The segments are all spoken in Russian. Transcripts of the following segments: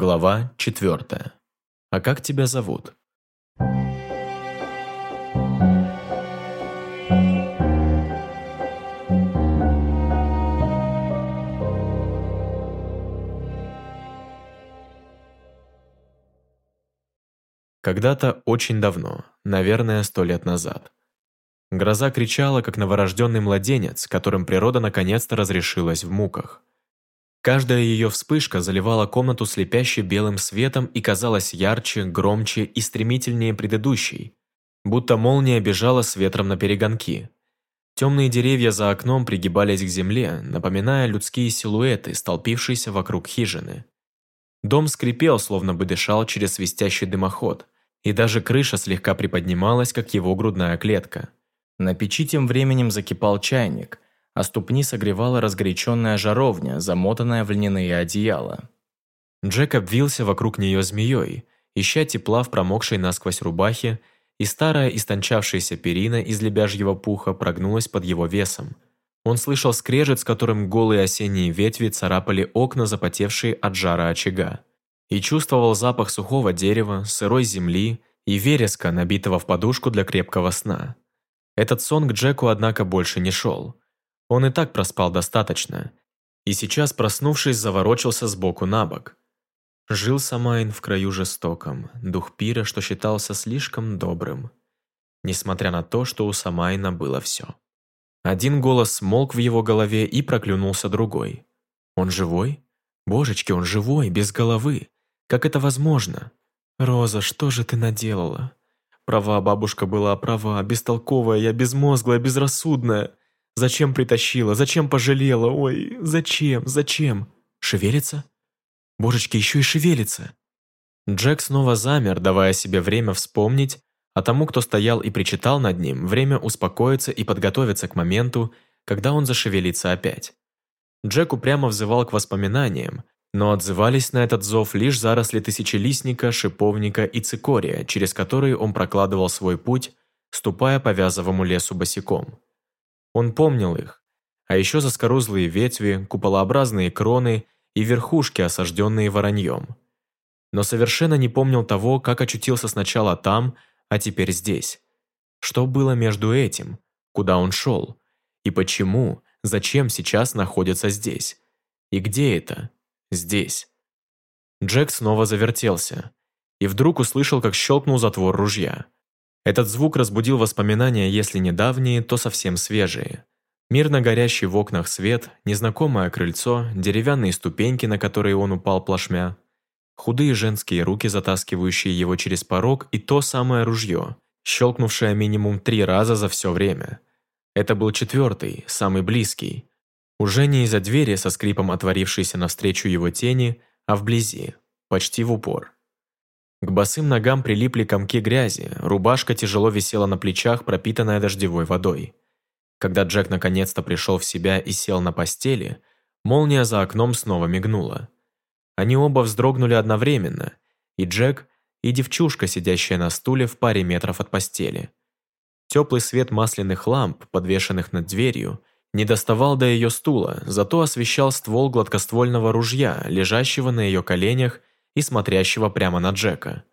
Глава 4. А как тебя зовут? Когда-то очень давно, наверное, сто лет назад. Гроза кричала, как новорожденный младенец, которым природа наконец-то разрешилась в муках. Каждая ее вспышка заливала комнату слепяще белым светом и казалась ярче, громче и стремительнее предыдущей, будто молния бежала с ветром на перегонки. Темные деревья за окном пригибались к земле, напоминая людские силуэты, столпившиеся вокруг хижины. Дом скрипел, словно бы дышал через свистящий дымоход, и даже крыша слегка приподнималась, как его грудная клетка. На печи тем временем закипал чайник – а ступни согревала разгоряченная жаровня, замотанная в льняные одеяла. Джек обвился вокруг нее змеей, ища тепла в промокшей насквозь рубахе, и старая истончавшаяся перина из лебяжьего пуха прогнулась под его весом. Он слышал скрежет, с которым голые осенние ветви царапали окна, запотевшие от жара очага. И чувствовал запах сухого дерева, сырой земли и вереска, набитого в подушку для крепкого сна. Этот сон к Джеку, однако, больше не шел. Он и так проспал достаточно, и сейчас, проснувшись, заворочился сбоку на бок. Жил Самайн в краю жестоком, дух пира, что считался слишком добрым, несмотря на то, что у Самайна было все. Один голос смолк в его голове и проклюнулся другой. «Он живой? Божечки, он живой, без головы! Как это возможно? Роза, что же ты наделала? Права бабушка была права, бестолковая я, безмозглая, безрассудная. Зачем притащила? Зачем пожалела? Ой, зачем? Зачем? Шевелится? Божечки, еще и шевелится. Джек снова замер, давая себе время вспомнить, а тому, кто стоял и причитал над ним, время успокоиться и подготовиться к моменту, когда он зашевелится опять. Джек упрямо взывал к воспоминаниям, но отзывались на этот зов лишь заросли тысячелистника, шиповника и цикория, через которые он прокладывал свой путь, ступая по вязовому лесу босиком. Он помнил их, а еще заскорузлые ветви, куполообразные кроны и верхушки, осажденные вороньем. Но совершенно не помнил того, как очутился сначала там, а теперь здесь. Что было между этим, куда он шел, и почему, зачем сейчас находится здесь. И где это? Здесь. Джек снова завертелся и вдруг услышал, как щелкнул затвор ружья. Этот звук разбудил воспоминания, если недавние, то совсем свежие. Мирно горящий в окнах свет, незнакомое крыльцо, деревянные ступеньки, на которые он упал плашмя, худые женские руки, затаскивающие его через порог, и то самое ружье, щелкнувшее минимум три раза за все время. Это был четвертый, самый близкий. Уже не из-за двери со скрипом отворившейся навстречу его тени, а вблизи, почти в упор. К босым ногам прилипли комки грязи, рубашка тяжело висела на плечах, пропитанная дождевой водой. Когда Джек наконец-то пришел в себя и сел на постели, молния за окном снова мигнула. Они оба вздрогнули одновременно, и Джек, и девчушка, сидящая на стуле в паре метров от постели. Теплый свет масляных ламп, подвешенных над дверью, не доставал до ее стула, зато освещал ствол гладкоствольного ружья, лежащего на ее коленях и смотрящего прямо на Джека.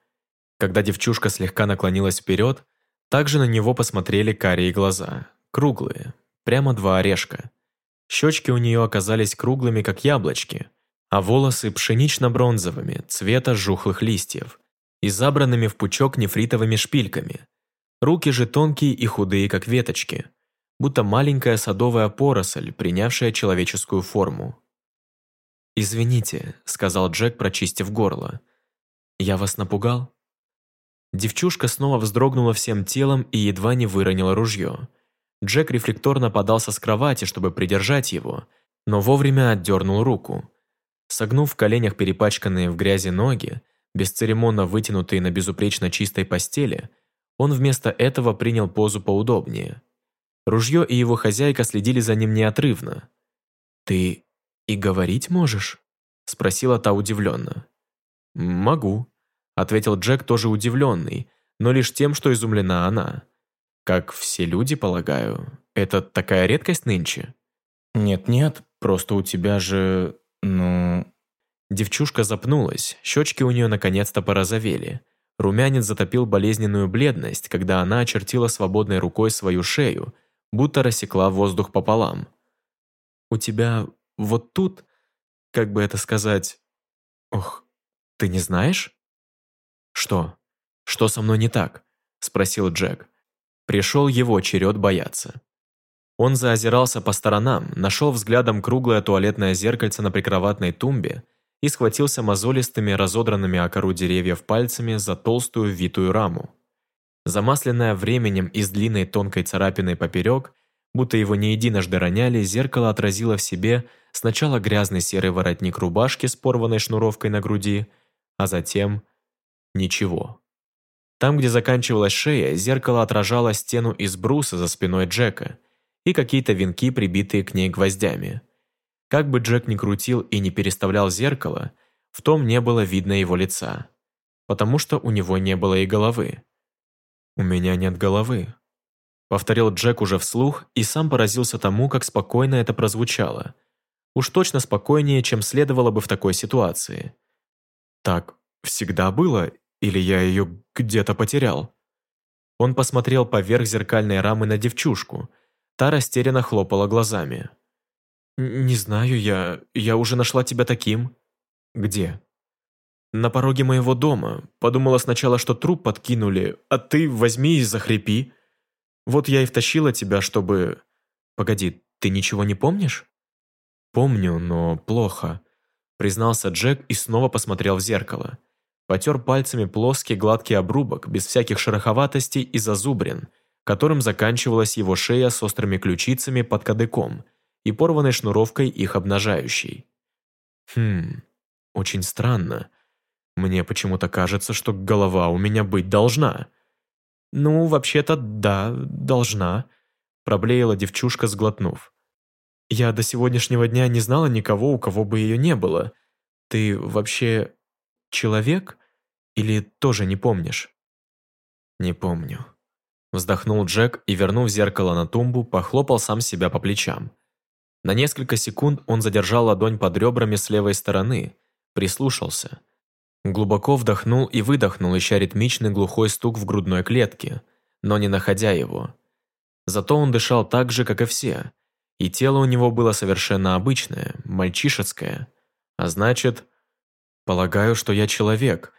Когда девчушка слегка наклонилась вперед, также на него посмотрели карие глаза, круглые, прямо два орешка. Щечки у нее оказались круглыми, как яблочки, а волосы пшенично-бронзовыми, цвета жухлых листьев, и забранными в пучок нефритовыми шпильками. Руки же тонкие и худые, как веточки, будто маленькая садовая поросль, принявшая человеческую форму. «Извините», — сказал Джек, прочистив горло. «Я вас напугал?» Девчушка снова вздрогнула всем телом и едва не выронила ружье. Джек рефлекторно подался с кровати, чтобы придержать его, но вовремя отдернул руку. Согнув в коленях перепачканные в грязи ноги, бесцеремонно вытянутые на безупречно чистой постели, он вместо этого принял позу поудобнее. Ружье и его хозяйка следили за ним неотрывно. «Ты «И говорить можешь?» – спросила та удивленно. «Могу», – ответил Джек тоже удивленный, но лишь тем, что изумлена она. «Как все люди, полагаю. Это такая редкость нынче?» «Нет-нет, просто у тебя же... ну...» Девчушка запнулась, щечки у нее наконец-то порозовели. Румянец затопил болезненную бледность, когда она очертила свободной рукой свою шею, будто рассекла воздух пополам. «У тебя вот тут, как бы это сказать... Ох, ты не знаешь?» «Что? Что со мной не так?» – спросил Джек. Пришел его черед бояться. Он заозирался по сторонам, нашел взглядом круглое туалетное зеркальце на прикроватной тумбе и схватился мозолистыми, разодранными о кору деревьев пальцами за толстую витую раму. Замасленное временем и с длинной тонкой царапиной поперек, будто его не единожды роняли, зеркало отразило в себе сначала грязный серый воротник рубашки с порванной шнуровкой на груди, а затем ничего. Там, где заканчивалась шея, зеркало отражало стену из бруса за спиной Джека и какие-то венки, прибитые к ней гвоздями. Как бы Джек ни крутил и не переставлял зеркало, в том не было видно его лица, потому что у него не было и головы. «У меня нет головы», — повторил Джек уже вслух и сам поразился тому, как спокойно это прозвучало. Уж точно спокойнее, чем следовало бы в такой ситуации. «Так всегда было или я ее где-то потерял?» Он посмотрел поверх зеркальной рамы на девчушку. Та растерянно хлопала глазами. «Не знаю я. Я уже нашла тебя таким». «Где?» «На пороге моего дома. Подумала сначала, что труп подкинули, а ты возьми и захрипи. Вот я и втащила тебя, чтобы...» «Погоди, ты ничего не помнишь?» «Помню, но плохо», — признался Джек и снова посмотрел в зеркало. Потер пальцами плоский гладкий обрубок, без всяких шероховатостей и зазубрин, которым заканчивалась его шея с острыми ключицами под кадыком и порванной шнуровкой их обнажающей. Хм, очень странно. Мне почему-то кажется, что голова у меня быть должна. Ну, вообще-то, да, должна, проблеяла девчушка, сглотнув. Я до сегодняшнего дня не знала никого, у кого бы ее не было. Ты вообще человек? Или тоже не помнишь?» «Не помню». Вздохнул Джек и, вернув зеркало на тумбу, похлопал сам себя по плечам. На несколько секунд он задержал ладонь под ребрами с левой стороны, прислушался. Глубоко вдохнул и выдохнул, ища ритмичный глухой стук в грудной клетке, но не находя его. Зато он дышал так же, как и все, и тело у него было совершенно обычное, мальчишеское. А значит, Полагаю, что я человек,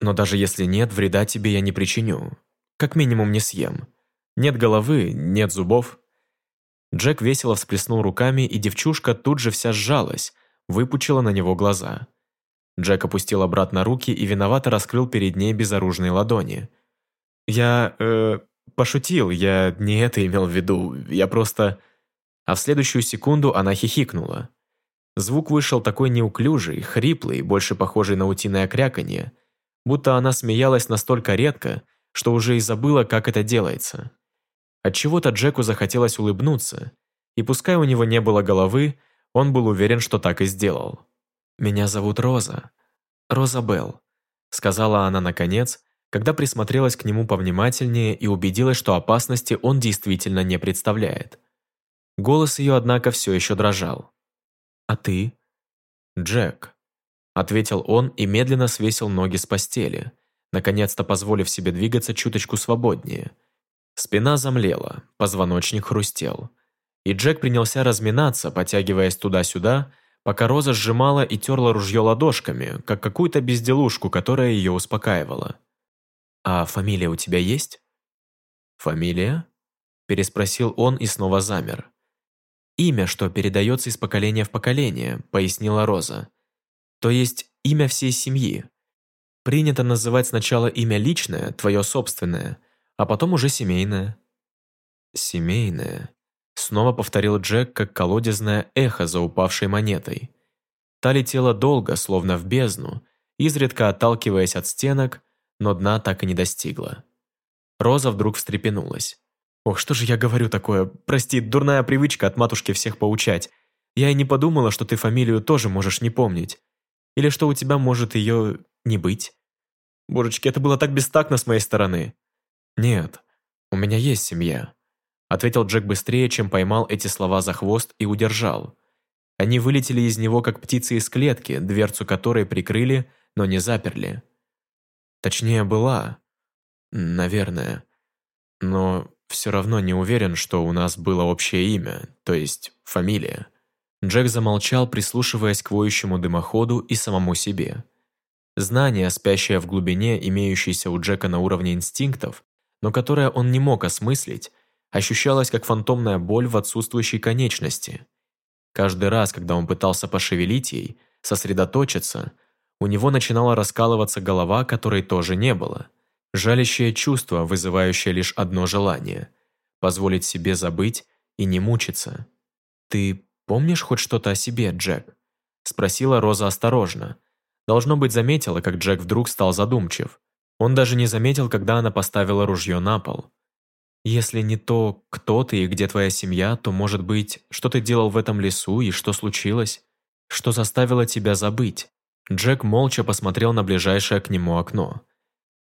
но даже если нет, вреда тебе я не причиню. Как минимум не съем. Нет головы, нет зубов. Джек весело всплеснул руками, и девчушка тут же вся сжалась, выпучила на него глаза. Джек опустил обратно руки и виновато раскрыл перед ней безоружные ладони. «Я... э... пошутил, я не это имел в виду, я просто...» А в следующую секунду она хихикнула. Звук вышел такой неуклюжий, хриплый, больше похожий на утиное кряканье, будто она смеялась настолько редко, что уже и забыла, как это делается. Отчего-то Джеку захотелось улыбнуться, и пускай у него не было головы, он был уверен, что так и сделал. «Меня зовут Роза. Роза Белл», — сказала она наконец, когда присмотрелась к нему повнимательнее и убедилась, что опасности он действительно не представляет. Голос ее, однако, все еще дрожал. «А ты?» «Джек», — ответил он и медленно свесил ноги с постели, наконец-то позволив себе двигаться чуточку свободнее. Спина замлела, позвоночник хрустел. И Джек принялся разминаться, потягиваясь туда-сюда, пока Роза сжимала и терла ружье ладошками, как какую-то безделушку, которая ее успокаивала. «А фамилия у тебя есть?» «Фамилия?» – переспросил он и снова замер. «Имя, что передается из поколения в поколение», — пояснила Роза. «То есть имя всей семьи. Принято называть сначала имя личное, твое собственное, а потом уже семейное». «Семейное», — снова повторил Джек, как колодезное эхо за упавшей монетой. Та летела долго, словно в бездну, изредка отталкиваясь от стенок, но дна так и не достигла. Роза вдруг встрепенулась. Ох, что же я говорю такое? Прости, дурная привычка от матушки всех поучать. Я и не подумала, что ты фамилию тоже можешь не помнить. Или что у тебя может ее не быть. Божечки, это было так бестактно с моей стороны. Нет, у меня есть семья. Ответил Джек быстрее, чем поймал эти слова за хвост и удержал. Они вылетели из него, как птицы из клетки, дверцу которой прикрыли, но не заперли. Точнее, была. Наверное. Но все равно не уверен, что у нас было общее имя, то есть фамилия. Джек замолчал, прислушиваясь к воющему дымоходу и самому себе. Знание, спящее в глубине, имеющееся у Джека на уровне инстинктов, но которое он не мог осмыслить, ощущалось как фантомная боль в отсутствующей конечности. Каждый раз, когда он пытался пошевелить ей, сосредоточиться, у него начинала раскалываться голова, которой тоже не было. Жалящее чувство, вызывающее лишь одно желание – позволить себе забыть и не мучиться. «Ты помнишь хоть что-то о себе, Джек?» – спросила Роза осторожно. Должно быть, заметила, как Джек вдруг стал задумчив. Он даже не заметил, когда она поставила ружье на пол. Если не то, кто ты и где твоя семья, то, может быть, что ты делал в этом лесу и что случилось? Что заставило тебя забыть? Джек молча посмотрел на ближайшее к нему окно.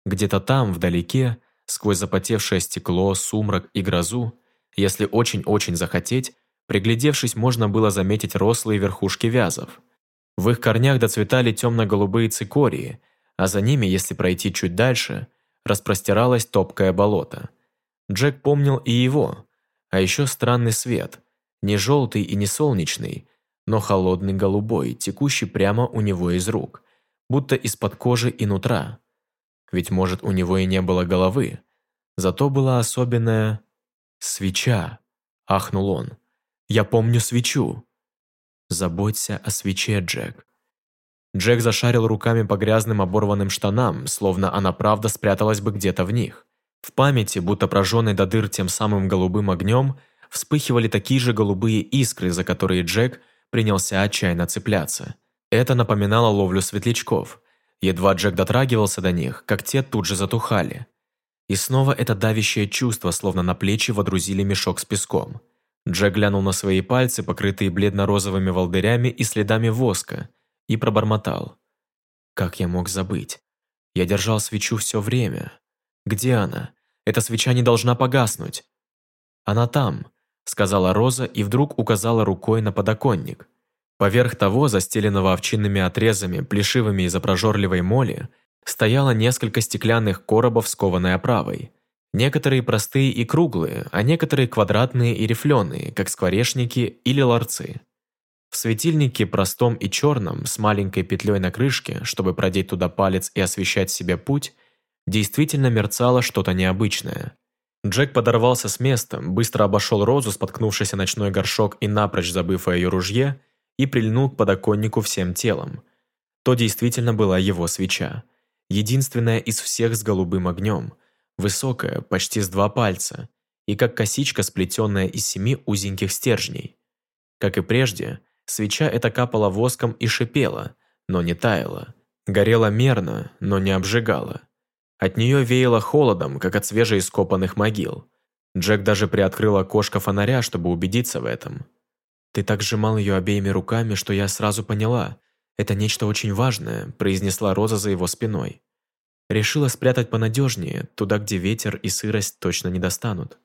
Где-то там, вдалеке, сквозь запотевшее стекло, сумрак и грозу, если очень-очень захотеть, приглядевшись, можно было заметить рослые верхушки вязов. В их корнях доцветали темно-голубые цикории, а за ними, если пройти чуть дальше, распростиралось топкое болото – Джек помнил и его, а еще странный свет, не желтый и не солнечный, но холодный голубой, текущий прямо у него из рук, будто из-под кожи и нутра. Ведь, может, у него и не было головы, зато была особенная... «Свеча!» – ахнул он. «Я помню свечу!» «Заботься о свече, Джек». Джек зашарил руками по грязным оборванным штанам, словно она правда спряталась бы где-то в них. В памяти, будто прожженный до дыр тем самым голубым огнем, вспыхивали такие же голубые искры, за которые Джек принялся отчаянно цепляться. Это напоминало ловлю светлячков. Едва Джек дотрагивался до них, как те тут же затухали. И снова это давящее чувство, словно на плечи водрузили мешок с песком. Джек глянул на свои пальцы, покрытые бледно-розовыми волдырями и следами воска, и пробормотал. «Как я мог забыть? Я держал свечу все время, где она? Эта свеча не должна погаснуть. Она там, сказала Роза и вдруг указала рукой на подоконник. Поверх того, застеленного овчинными отрезами, плешивыми из-за прожорливой моли, стояло несколько стеклянных коробов с кованой оправой. Некоторые простые и круглые, а некоторые квадратные и рифленые, как скворечники или ларцы. В светильнике простом и черном, с маленькой петлей на крышке, чтобы продеть туда палец и освещать себе путь, действительно мерцало что-то необычное. Джек подорвался с места, быстро обошел Розу, споткнувшийся ночной горшок и напрочь забыв о ее ружье, и прильнул к подоконнику всем телом. То действительно была его свеча. Единственная из всех с голубым огнем. Высокая, почти с два пальца. И как косичка, сплетенная из семи узеньких стержней. Как и прежде, свеча эта капала воском и шипела, но не таяла. Горела мерно, но не обжигала. От нее веяло холодом, как от свежеископанных могил. Джек даже приоткрыл окошко фонаря, чтобы убедиться в этом. «Ты так сжимал ее обеими руками, что я сразу поняла. Это нечто очень важное», – произнесла Роза за его спиной. «Решила спрятать понадежнее, туда, где ветер и сырость точно не достанут».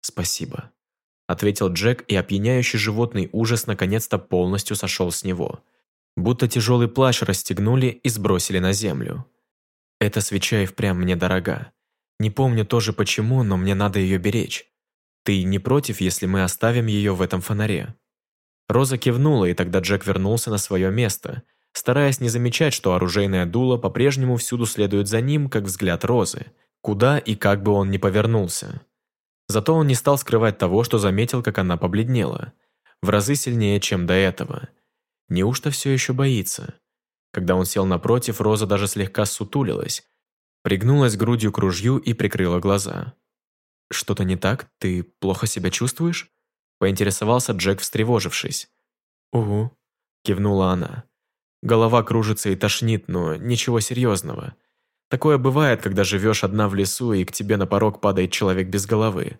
«Спасибо», – ответил Джек, и опьяняющий животный ужас наконец-то полностью сошел с него. Будто тяжелый плащ расстегнули и сбросили на землю. Эта свеча и впрямь мне дорога. Не помню тоже почему, но мне надо ее беречь. Ты не против, если мы оставим ее в этом фонаре?» Роза кивнула, и тогда Джек вернулся на свое место, стараясь не замечать, что оружейное дуло по-прежнему всюду следует за ним, как взгляд Розы, куда и как бы он ни повернулся. Зато он не стал скрывать того, что заметил, как она побледнела. В разы сильнее, чем до этого. Неужто все еще боится? Когда он сел напротив, Роза даже слегка сутулилась, пригнулась грудью к ружью и прикрыла глаза. «Что-то не так? Ты плохо себя чувствуешь?» поинтересовался Джек, встревожившись. «Угу», – кивнула она. «Голова кружится и тошнит, но ничего серьезного. Такое бывает, когда живешь одна в лесу, и к тебе на порог падает человек без головы.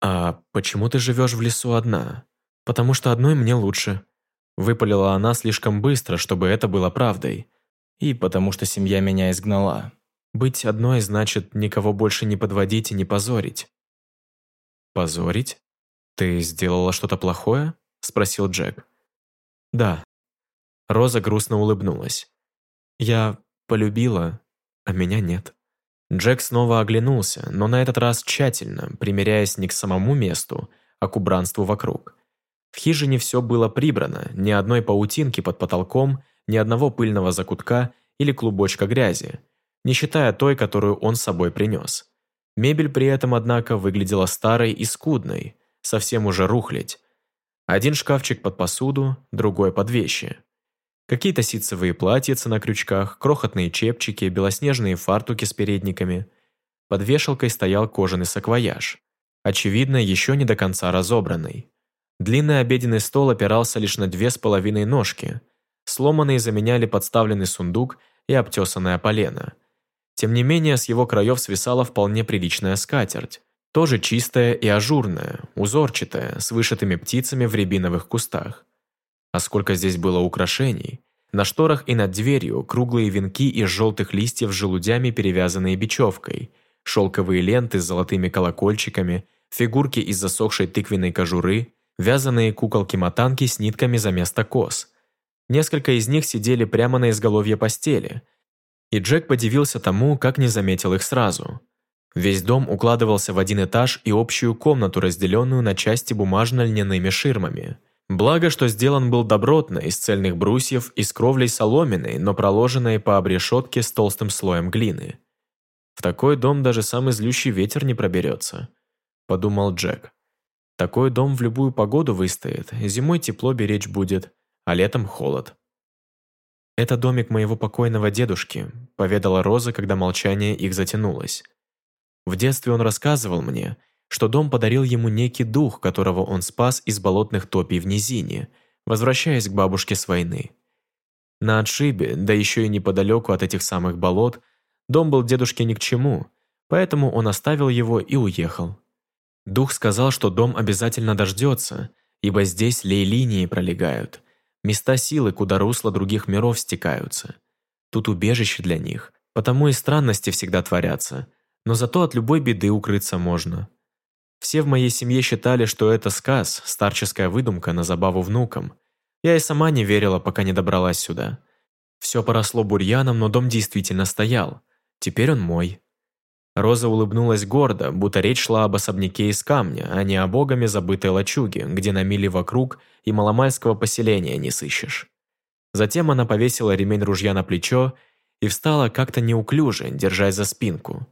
А почему ты живешь в лесу одна? Потому что одной мне лучше», Выпалила она слишком быстро, чтобы это было правдой. И потому что семья меня изгнала. Быть одной значит никого больше не подводить и не позорить. «Позорить? Ты сделала что-то плохое?» – спросил Джек. Да. Роза грустно улыбнулась. Я полюбила, а меня нет. Джек снова оглянулся, но на этот раз тщательно, примеряясь не к самому месту, а к убранству вокруг. В хижине все было прибрано, ни одной паутинки под потолком, ни одного пыльного закутка или клубочка грязи, не считая той, которую он с собой принес. Мебель при этом, однако, выглядела старой и скудной, совсем уже рухлядь. Один шкафчик под посуду, другой под вещи. Какие-то ситцевые платьица на крючках, крохотные чепчики, белоснежные фартуки с передниками. Под вешалкой стоял кожаный саквояж. Очевидно, еще не до конца разобранный. Длинный обеденный стол опирался лишь на две с половиной ножки. Сломанные заменяли подставленный сундук и обтесанное полено. Тем не менее, с его краев свисала вполне приличная скатерть. Тоже чистая и ажурная, узорчатая, с вышитыми птицами в рябиновых кустах. А сколько здесь было украшений. На шторах и над дверью круглые венки из желтых листьев с желудями, перевязанные бечевкой, шелковые ленты с золотыми колокольчиками, фигурки из засохшей тыквенной кожуры, вязаные куколки-мотанки с нитками за место кос. Несколько из них сидели прямо на изголовье постели. И Джек подивился тому, как не заметил их сразу. Весь дом укладывался в один этаж и общую комнату, разделенную на части бумажно-льняными ширмами – Благо, что сделан был добротно, из цельных брусьев и с кровлей соломенной, но проложенной по обрешетке с толстым слоем глины. В такой дом даже самый злющий ветер не проберется, подумал Джек. Такой дом в любую погоду выстоит, зимой тепло беречь будет, а летом холод. «Это домик моего покойного дедушки», — поведала Роза, когда молчание их затянулось. «В детстве он рассказывал мне, что дом подарил ему некий дух, которого он спас из болотных топий в низине, возвращаясь к бабушке с войны. На отшибе, да еще и неподалеку от этих самых болот, дом был дедушке ни к чему, поэтому он оставил его и уехал. Дух сказал, что дом обязательно дождется, ибо здесь лей-линии пролегают, места силы, куда русла других миров стекаются. Тут убежище для них, потому и странности всегда творятся, но зато от любой беды укрыться можно. Все в моей семье считали, что это сказ, старческая выдумка на забаву внукам. Я и сама не верила, пока не добралась сюда. Все поросло бурьяном, но дом действительно стоял. Теперь он мой. Роза улыбнулась гордо, будто речь шла об особняке из камня, а не о богами забытой лачуге, где на мили вокруг и маломальского поселения не сыщешь. Затем она повесила ремень ружья на плечо и встала как-то неуклюже, держась за спинку.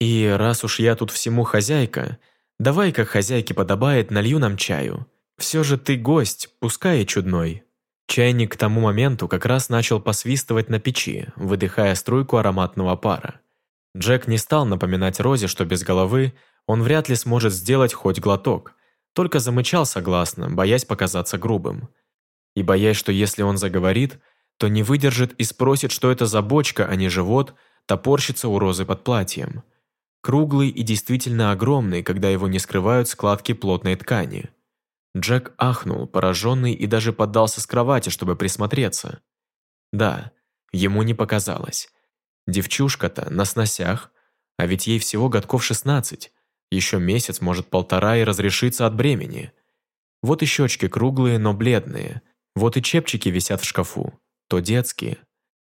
И раз уж я тут всему хозяйка – Давай, как хозяйке подобает, налью нам чаю. Все же ты гость, пускай и чудной». Чайник к тому моменту как раз начал посвистывать на печи, выдыхая струйку ароматного пара. Джек не стал напоминать Розе, что без головы он вряд ли сможет сделать хоть глоток, только замычал согласно, боясь показаться грубым. И боясь, что если он заговорит, то не выдержит и спросит, что это за бочка, а не живот, топорщится у Розы под платьем. Круглый и действительно огромный, когда его не скрывают складки плотной ткани. Джек ахнул, пораженный, и даже поддался с кровати, чтобы присмотреться. Да, ему не показалось. Девчушка-то на сносях, а ведь ей всего годков шестнадцать. Еще месяц, может, полтора и разрешится от бремени. Вот и щечки круглые, но бледные. Вот и чепчики висят в шкафу, то детские.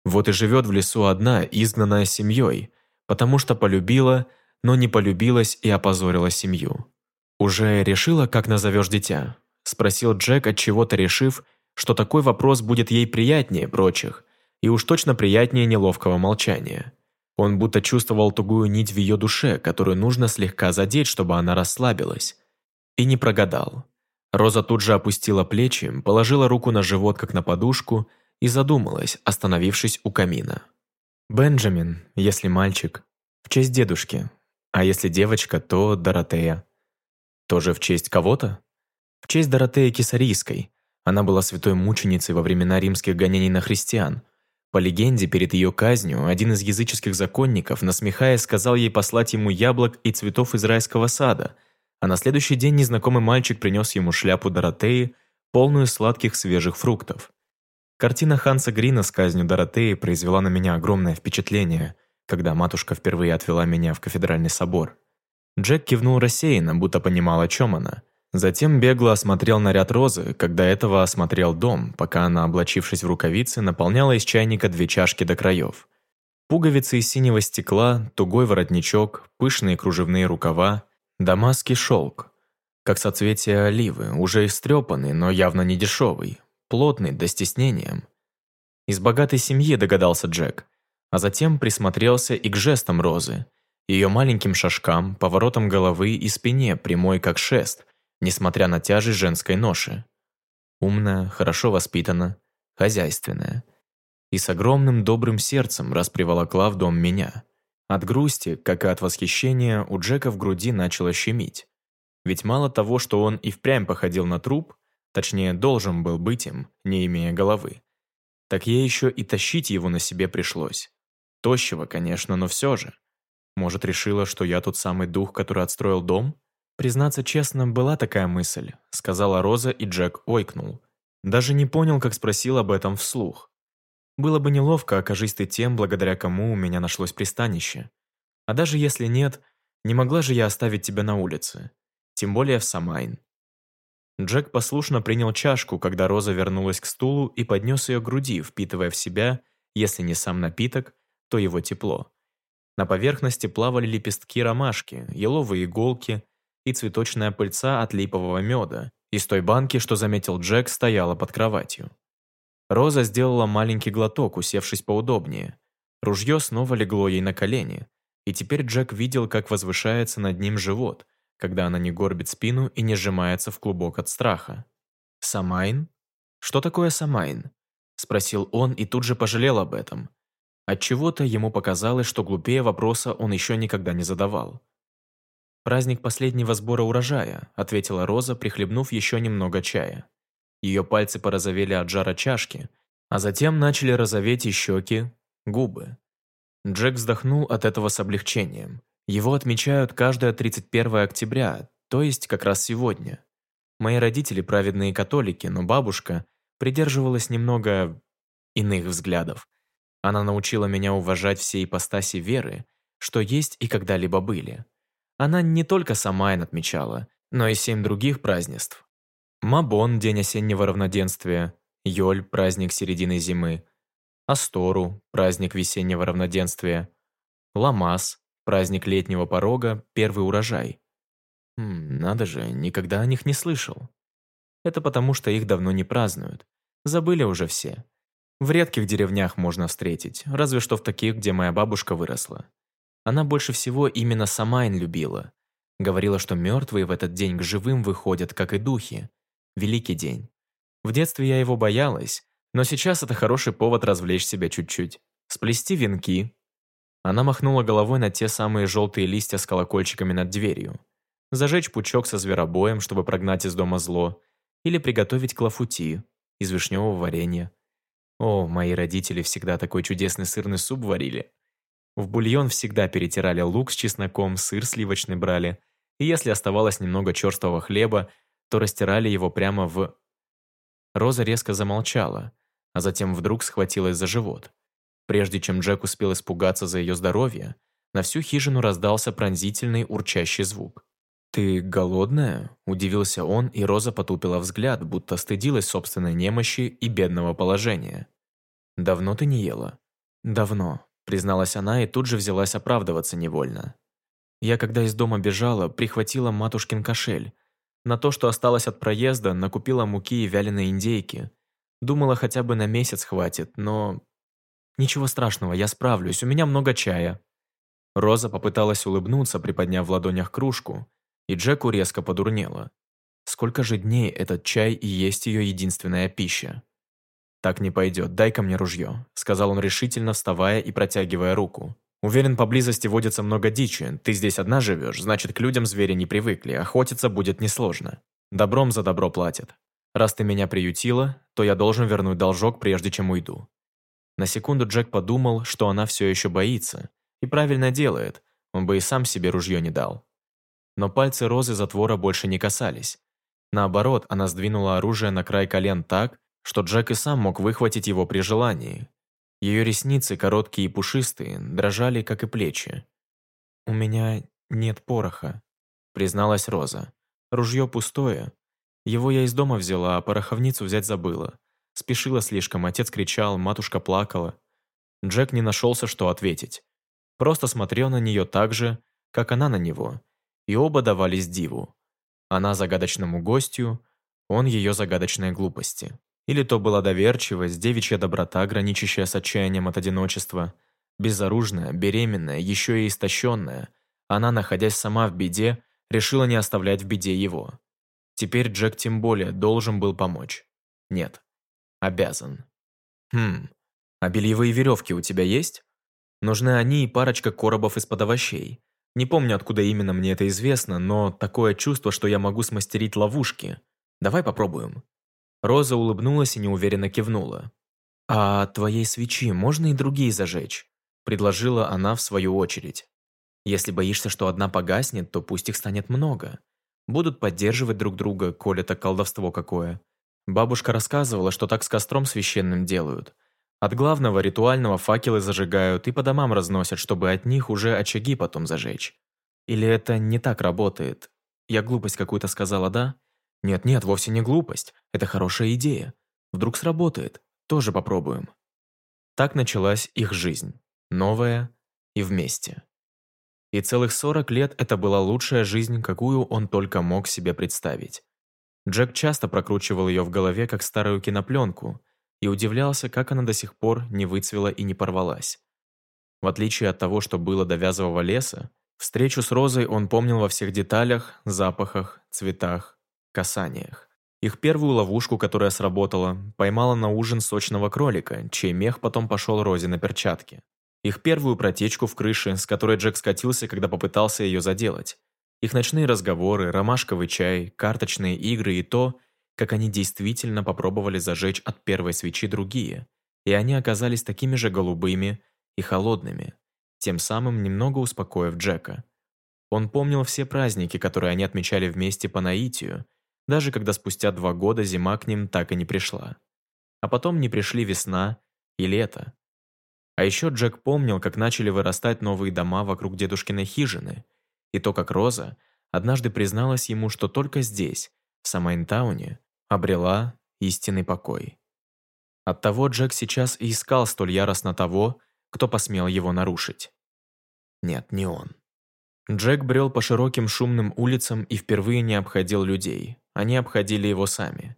Вот и живет в лесу одна, изгнанная семьей – потому что полюбила, но не полюбилась и опозорила семью. «Уже решила, как назовешь дитя?» – спросил Джек, от чего то решив, что такой вопрос будет ей приятнее прочих, и уж точно приятнее неловкого молчания. Он будто чувствовал тугую нить в ее душе, которую нужно слегка задеть, чтобы она расслабилась. И не прогадал. Роза тут же опустила плечи, положила руку на живот, как на подушку, и задумалась, остановившись у камина. Бенджамин, если мальчик, в честь дедушки, а если девочка, то Доротея. Тоже в честь кого-то? В честь Доротеи Кесарийской. Она была святой мученицей во времена римских гонений на христиан. По легенде, перед ее казнью один из языческих законников, насмехаясь, сказал ей послать ему яблок и цветов из райского сада, а на следующий день незнакомый мальчик принес ему шляпу Доротеи, полную сладких свежих фруктов. Картина Ханса Грина с казнью Доротеи произвела на меня огромное впечатление, когда матушка впервые отвела меня в кафедральный собор. Джек кивнул рассеянно, будто понимал, о чем она. Затем бегло осмотрел наряд Розы, когда этого осмотрел дом, пока она, облачившись в рукавицы, наполняла из чайника две чашки до краев. Пуговицы из синего стекла, тугой воротничок, пышные кружевные рукава, дамасский шелк. Как соцветие оливы, уже истрепанный, но явно не дешевый, плотный, до стеснением. Из богатой семьи догадался Джек, а затем присмотрелся и к жестам Розы, ее маленьким шажкам, поворотам головы и спине, прямой как шест, несмотря на тяжесть женской ноши. Умная, хорошо воспитана, хозяйственная. И с огромным добрым сердцем раз приволокла в дом меня. От грусти, как и от восхищения, у Джека в груди начало щемить. Ведь мало того, что он и впрямь походил на труп, точнее, должен был быть им, не имея головы, так ей еще и тащить его на себе пришлось. Тощего, конечно, но все же. Может, решила, что я тот самый дух, который отстроил дом? Признаться честно, была такая мысль, сказала Роза, и Джек ойкнул. Даже не понял, как спросил об этом вслух. Было бы неловко, окажись ты тем, благодаря кому у меня нашлось пристанище. А даже если нет, не могла же я оставить тебя на улице. Тем более в Самайн. Джек послушно принял чашку, когда Роза вернулась к стулу и поднес ее к груди, впитывая в себя, если не сам напиток, то его тепло. На поверхности плавали лепестки ромашки, еловые иголки и цветочная пыльца от липового меда. Из той банки, что заметил Джек, стояла под кроватью. Роза сделала маленький глоток, усевшись поудобнее. Ружье снова легло ей на колени, и теперь Джек видел, как возвышается над ним живот, когда она не горбит спину и не сжимается в клубок от страха. «Самайн? Что такое Самайн?» – спросил он и тут же пожалел об этом. Отчего-то ему показалось, что глупее вопроса он еще никогда не задавал. «Праздник последнего сбора урожая», – ответила Роза, прихлебнув еще немного чая. Ее пальцы порозовели от жара чашки, а затем начали розоветь и щеки, губы. Джек вздохнул от этого с облегчением. Его отмечают каждое 31 октября, то есть как раз сегодня. Мои родители праведные католики, но бабушка придерживалась немного иных взглядов. Она научила меня уважать все ипостаси веры, что есть и когда-либо были. Она не только Самайн отмечала, но и семь других празднеств. Мабон – день осеннего равноденствия, Йоль – праздник середины зимы, Астору – праздник весеннего равноденствия, Ламас Праздник летнего порога, первый урожай. Хм, надо же, никогда о них не слышал. Это потому, что их давно не празднуют. Забыли уже все. В редких деревнях можно встретить, разве что в таких, где моя бабушка выросла. Она больше всего именно Самайн любила. Говорила, что мертвые в этот день к живым выходят, как и духи. Великий день. В детстве я его боялась, но сейчас это хороший повод развлечь себя чуть-чуть. Сплести венки, она махнула головой на те самые желтые листья с колокольчиками над дверью. Зажечь пучок со зверобоем, чтобы прогнать из дома зло. Или приготовить клафути из вишневого варенья. О, мои родители всегда такой чудесный сырный суп варили. В бульон всегда перетирали лук с чесноком, сыр сливочный брали. И если оставалось немного черствого хлеба, то растирали его прямо в... Роза резко замолчала, а затем вдруг схватилась за живот. Прежде чем Джек успел испугаться за ее здоровье, на всю хижину раздался пронзительный урчащий звук. «Ты голодная?» – удивился он, и Роза потупила взгляд, будто стыдилась собственной немощи и бедного положения. «Давно ты не ела?» «Давно», – призналась она и тут же взялась оправдываться невольно. «Я, когда из дома бежала, прихватила матушкин кошель. На то, что осталось от проезда, накупила муки и вяленой индейки. Думала, хотя бы на месяц хватит, но «Ничего страшного, я справлюсь, у меня много чая». Роза попыталась улыбнуться, приподняв в ладонях кружку, и Джеку резко подурнело. Сколько же дней этот чай и есть ее единственная пища? «Так не пойдет, дай-ка мне ружье», — сказал он решительно, вставая и протягивая руку. «Уверен, поблизости водится много дичи. Ты здесь одна живешь, значит, к людям звери не привыкли, охотиться будет несложно. Добром за добро платят. Раз ты меня приютила, то я должен вернуть должок, прежде чем уйду. На секунду Джек подумал, что она все еще боится. И правильно делает, он бы и сам себе ружье не дал. Но пальцы Розы затвора больше не касались. Наоборот, она сдвинула оружие на край колен так, что Джек и сам мог выхватить его при желании. Ее ресницы, короткие и пушистые, дрожали, как и плечи. «У меня нет пороха», — призналась Роза. Ружье пустое. Его я из дома взяла, а пороховницу взять забыла. Спешила слишком, отец кричал, матушка плакала. Джек не нашелся, что ответить. Просто смотрел на нее так же, как она на него, и оба давались диву. Она загадочному гостю, он ее загадочной глупости. Или то была доверчивость, девичья доброта, граничащая с отчаянием от одиночества. Безоружная, беременная, еще и истощенная. Она, находясь сама в беде, решила не оставлять в беде его. Теперь Джек тем более должен был помочь. Нет, обязан. Хм, а бельевые веревки у тебя есть? Нужны они и парочка коробов из-под овощей. Не помню, откуда именно мне это известно, но такое чувство, что я могу смастерить ловушки. Давай попробуем. Роза улыбнулась и неуверенно кивнула. «А твоей свечи можно и другие зажечь?» предложила она в свою очередь. «Если боишься, что одна погаснет, то пусть их станет много. Будут поддерживать друг друга, коль это колдовство какое. Бабушка рассказывала, что так с костром священным делают. От главного ритуального факелы зажигают и по домам разносят, чтобы от них уже очаги потом зажечь. Или это не так работает? Я глупость какую-то сказала, да? Нет-нет, вовсе не глупость. Это хорошая идея. Вдруг сработает. Тоже попробуем. Так началась их жизнь. Новая и вместе. И целых 40 лет это была лучшая жизнь, какую он только мог себе представить. Джек часто прокручивал ее в голове, как старую кинопленку, и удивлялся, как она до сих пор не выцвела и не порвалась. В отличие от того, что было до вязового леса, встречу с Розой он помнил во всех деталях, запахах, цветах, касаниях. Их первую ловушку, которая сработала, поймала на ужин сочного кролика, чей мех потом пошел Розе на перчатки. Их первую протечку в крыше, с которой Джек скатился, когда попытался ее заделать. Их ночные разговоры, ромашковый чай, карточные игры и то, как они действительно попробовали зажечь от первой свечи другие, и они оказались такими же голубыми и холодными, тем самым немного успокоив Джека. Он помнил все праздники, которые они отмечали вместе по наитию, даже когда спустя два года зима к ним так и не пришла. А потом не пришли весна и лето. А еще Джек помнил, как начали вырастать новые дома вокруг дедушкиной хижины, и то, как Роза однажды призналась ему, что только здесь, в Самайнтауне, обрела истинный покой. Оттого Джек сейчас и искал столь яростно того, кто посмел его нарушить. Нет, не он. Джек брел по широким шумным улицам и впервые не обходил людей. Они обходили его сами.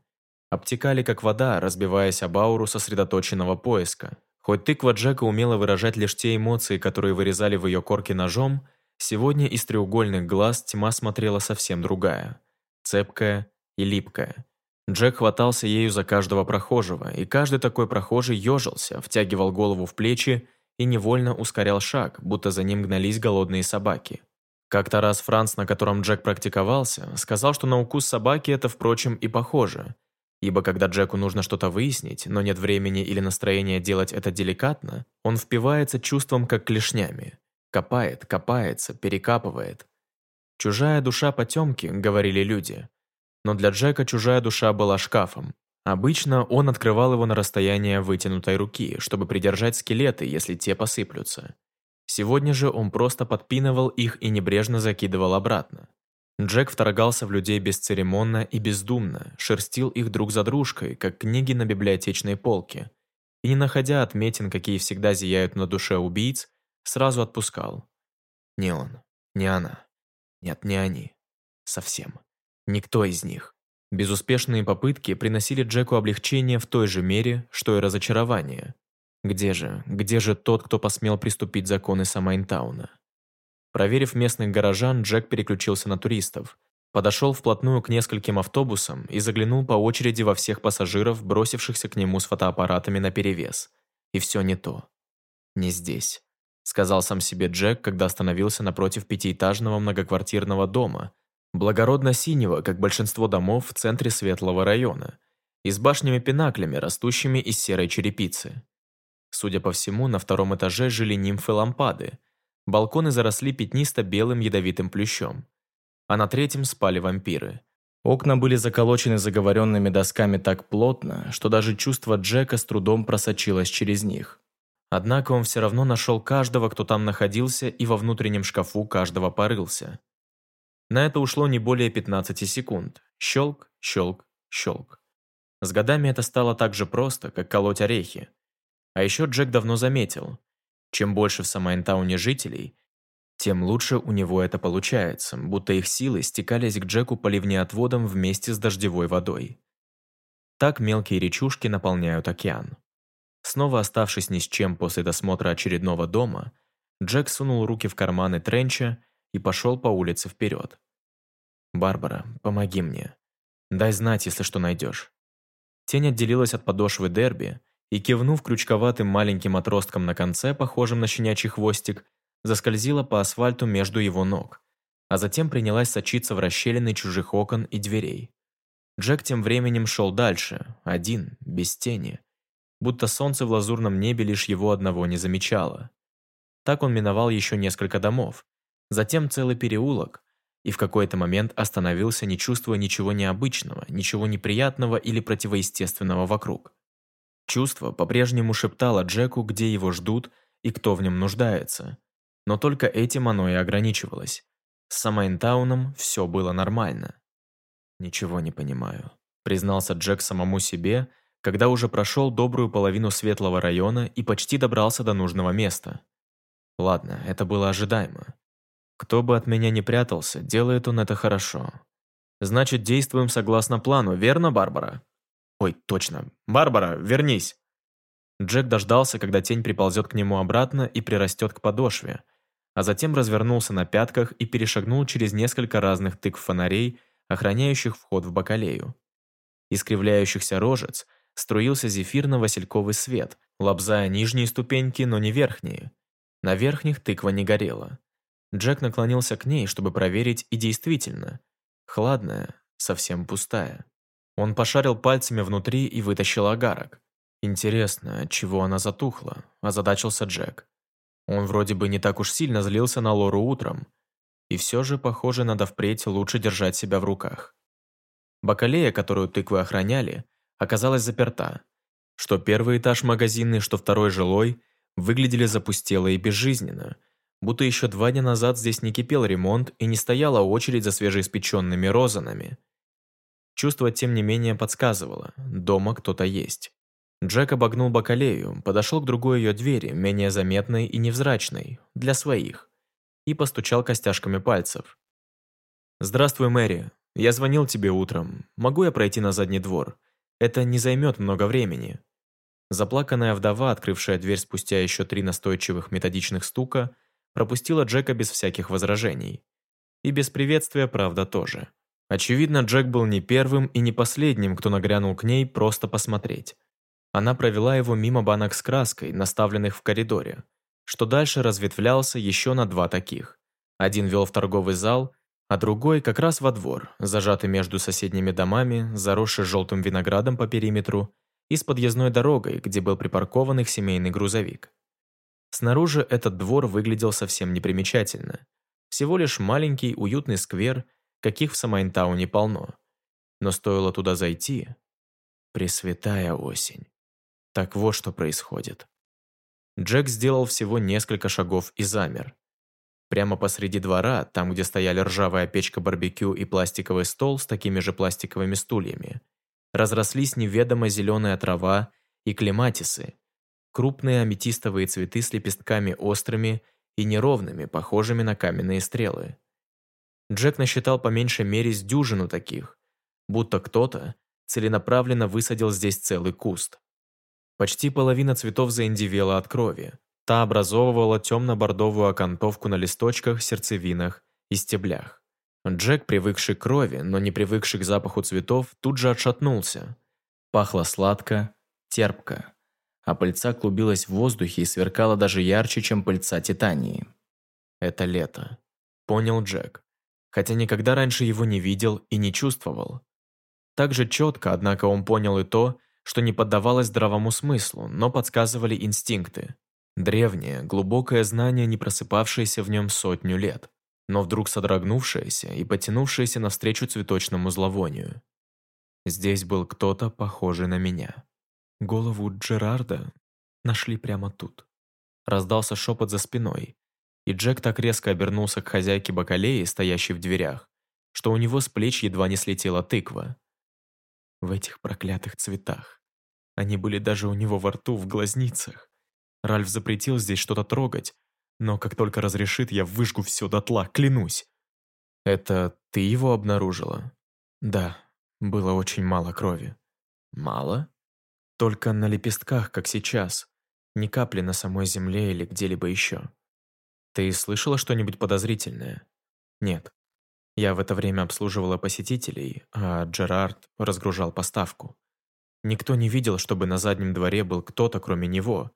Обтекали как вода, разбиваясь об ауру сосредоточенного поиска. Хоть тыква Джека умела выражать лишь те эмоции, которые вырезали в ее корке ножом, сегодня из треугольных глаз тьма смотрела совсем другая. Цепкая и липкая. Джек хватался ею за каждого прохожего, и каждый такой прохожий ежился, втягивал голову в плечи и невольно ускорял шаг, будто за ним гнались голодные собаки. Как-то раз Франц, на котором Джек практиковался, сказал, что на укус собаки это, впрочем, и похоже. Ибо когда Джеку нужно что-то выяснить, но нет времени или настроения делать это деликатно, он впивается чувством как клешнями. Копает, копается, перекапывает. «Чужая душа потемки», — говорили люди. Но для Джека чужая душа была шкафом. Обычно он открывал его на расстояние вытянутой руки, чтобы придержать скелеты, если те посыплются. Сегодня же он просто подпинывал их и небрежно закидывал обратно. Джек вторгался в людей бесцеремонно и бездумно, шерстил их друг за дружкой, как книги на библиотечной полке, и, не находя отметин, какие всегда зияют на душе убийц, сразу отпускал. Не он, не она. Нет, не они. Совсем. Никто из них. Безуспешные попытки приносили Джеку облегчение в той же мере, что и разочарование. Где же, где же тот, кто посмел приступить законы Самайнтауна? Проверив местных горожан, Джек переключился на туристов. Подошел вплотную к нескольким автобусам и заглянул по очереди во всех пассажиров, бросившихся к нему с фотоаппаратами наперевес. И все не то. Не здесь. Сказал сам себе Джек, когда остановился напротив пятиэтажного многоквартирного дома, благородно-синего, как большинство домов в центре Светлого района, и с башнями-пинаклями, растущими из серой черепицы. Судя по всему, на втором этаже жили нимфы-лампады. Балконы заросли пятнисто-белым ядовитым плющом. А на третьем спали вампиры. Окна были заколочены заговоренными досками так плотно, что даже чувство Джека с трудом просочилось через них. Однако он все равно нашел каждого, кто там находился, и во внутреннем шкафу каждого порылся. На это ушло не более 15 секунд. Щелк, щелк, щелк. С годами это стало так же просто, как колоть орехи. А еще Джек давно заметил, чем больше в Самайнтауне жителей, тем лучше у него это получается, будто их силы стекались к Джеку по ливнеотводам вместе с дождевой водой. Так мелкие речушки наполняют океан. Снова оставшись ни с чем после досмотра очередного дома, Джек сунул руки в карманы Тренча и пошел по улице вперед. «Барбара, помоги мне. Дай знать, если что найдешь». Тень отделилась от подошвы Дерби и, кивнув крючковатым маленьким отростком на конце, похожим на щенячий хвостик, заскользила по асфальту между его ног, а затем принялась сочиться в расщелины чужих окон и дверей. Джек тем временем шел дальше, один, без тени, будто солнце в лазурном небе лишь его одного не замечало. Так он миновал еще несколько домов, затем целый переулок, и в какой-то момент остановился, не чувствуя ничего необычного, ничего неприятного или противоестественного вокруг. Чувство по-прежнему шептало Джеку, где его ждут и кто в нем нуждается. Но только этим оно и ограничивалось. С Самайнтауном все было нормально. «Ничего не понимаю», — признался Джек самому себе, когда уже прошел добрую половину светлого района и почти добрался до нужного места. Ладно, это было ожидаемо. Кто бы от меня не прятался, делает он это хорошо. Значит, действуем согласно плану, верно, Барбара? Ой, точно. Барбара, вернись. Джек дождался, когда тень приползет к нему обратно и прирастет к подошве, а затем развернулся на пятках и перешагнул через несколько разных тыкв фонарей, охраняющих вход в бакалею. Искривляющихся рожец струился зефирно-васильковый свет, лобзая нижние ступеньки, но не верхние. На верхних тыква не горела. Джек наклонился к ней, чтобы проверить, и действительно. Хладная, совсем пустая. Он пошарил пальцами внутри и вытащил агарок. Интересно, чего она затухла, озадачился Джек. Он вроде бы не так уж сильно злился на Лору утром. И все же, похоже, надо впредь лучше держать себя в руках. Бакалея, которую тыквы охраняли, оказалась заперта. Что первый этаж магазинный, что второй жилой, выглядели запустело и безжизненно – будто еще два дня назад здесь не кипел ремонт и не стояла очередь за свежеиспеченными розанами. Чувство, тем не менее, подсказывало – дома кто-то есть. Джек обогнул бакалею, подошел к другой ее двери, менее заметной и невзрачной, для своих, и постучал костяшками пальцев. «Здравствуй, Мэри. Я звонил тебе утром. Могу я пройти на задний двор? Это не займет много времени». Заплаканная вдова, открывшая дверь спустя еще три настойчивых методичных стука, пропустила Джека без всяких возражений. И без приветствия, правда, тоже. Очевидно, Джек был не первым и не последним, кто нагрянул к ней просто посмотреть. Она провела его мимо банок с краской, наставленных в коридоре, что дальше разветвлялся еще на два таких. Один вел в торговый зал, а другой как раз во двор, зажатый между соседними домами, заросший желтым виноградом по периметру, и с подъездной дорогой, где был припаркован их семейный грузовик. Снаружи этот двор выглядел совсем непримечательно. Всего лишь маленький уютный сквер, каких в Самайнтауне полно. Но стоило туда зайти... Пресвятая осень. Так вот что происходит. Джек сделал всего несколько шагов и замер. Прямо посреди двора, там, где стояли ржавая печка барбекю и пластиковый стол с такими же пластиковыми стульями, разрослись неведомо зеленая трава и клематисы, крупные аметистовые цветы с лепестками острыми и неровными, похожими на каменные стрелы. Джек насчитал по меньшей мере с дюжину таких, будто кто-то целенаправленно высадил здесь целый куст. Почти половина цветов заиндивела от крови. Та образовывала темно-бордовую окантовку на листочках, сердцевинах и стеблях. Джек, привыкший к крови, но не привыкший к запаху цветов, тут же отшатнулся. Пахло сладко, терпко а пыльца клубилась в воздухе и сверкала даже ярче, чем пыльца Титании. «Это лето», — понял Джек, хотя никогда раньше его не видел и не чувствовал. Так же четко, однако, он понял и то, что не поддавалось здравому смыслу, но подсказывали инстинкты. Древнее, глубокое знание, не просыпавшееся в нем сотню лет, но вдруг содрогнувшееся и потянувшееся навстречу цветочному зловонию. Здесь был кто-то, похожий на меня. Голову Джерарда нашли прямо тут. Раздался шепот за спиной, и Джек так резко обернулся к хозяйке бакалеи, стоящей в дверях, что у него с плеч едва не слетела тыква. В этих проклятых цветах. Они были даже у него во рту, в глазницах. Ральф запретил здесь что-то трогать, но как только разрешит, я выжгу все дотла, клянусь. Это ты его обнаружила? Да, было очень мало крови. Мало? Только на лепестках, как сейчас. Ни капли на самой земле или где-либо еще. Ты слышала что-нибудь подозрительное? Нет. Я в это время обслуживала посетителей, а Джерард разгружал поставку. Никто не видел, чтобы на заднем дворе был кто-то, кроме него.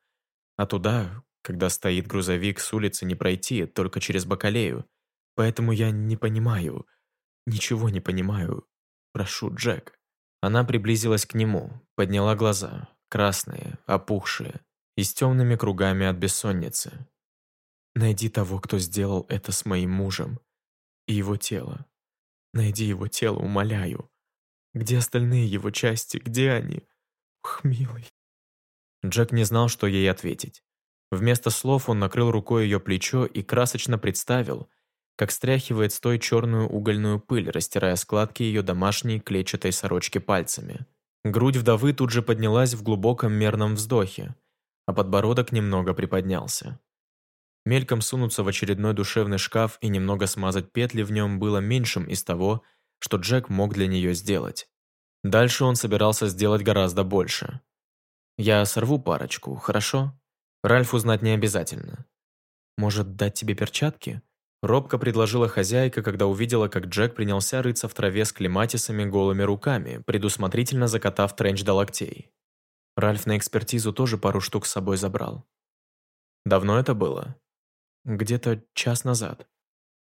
А туда, когда стоит грузовик, с улицы не пройти, только через Бакалею. Поэтому я не понимаю, ничего не понимаю. Прошу, Джек». Она приблизилась к нему, подняла глаза, красные, опухшие и с темными кругами от бессонницы. «Найди того, кто сделал это с моим мужем. И его тело. Найди его тело, умоляю. Где остальные его части? Где они? Ух, милый». Джек не знал, что ей ответить. Вместо слов он накрыл рукой ее плечо и красочно представил, как стряхивает с той черную угольную пыль, растирая складки ее домашней клетчатой сорочки пальцами. Грудь вдовы тут же поднялась в глубоком мерном вздохе, а подбородок немного приподнялся. Мельком сунуться в очередной душевный шкаф и немного смазать петли в нем было меньшим из того, что Джек мог для нее сделать. Дальше он собирался сделать гораздо больше. «Я сорву парочку, хорошо?» Ральф узнать не обязательно. «Может, дать тебе перчатки?» Робко предложила хозяйка, когда увидела, как Джек принялся рыться в траве с клематисами голыми руками, предусмотрительно закатав тренч до локтей. Ральф на экспертизу тоже пару штук с собой забрал. Давно это было? Где-то час назад.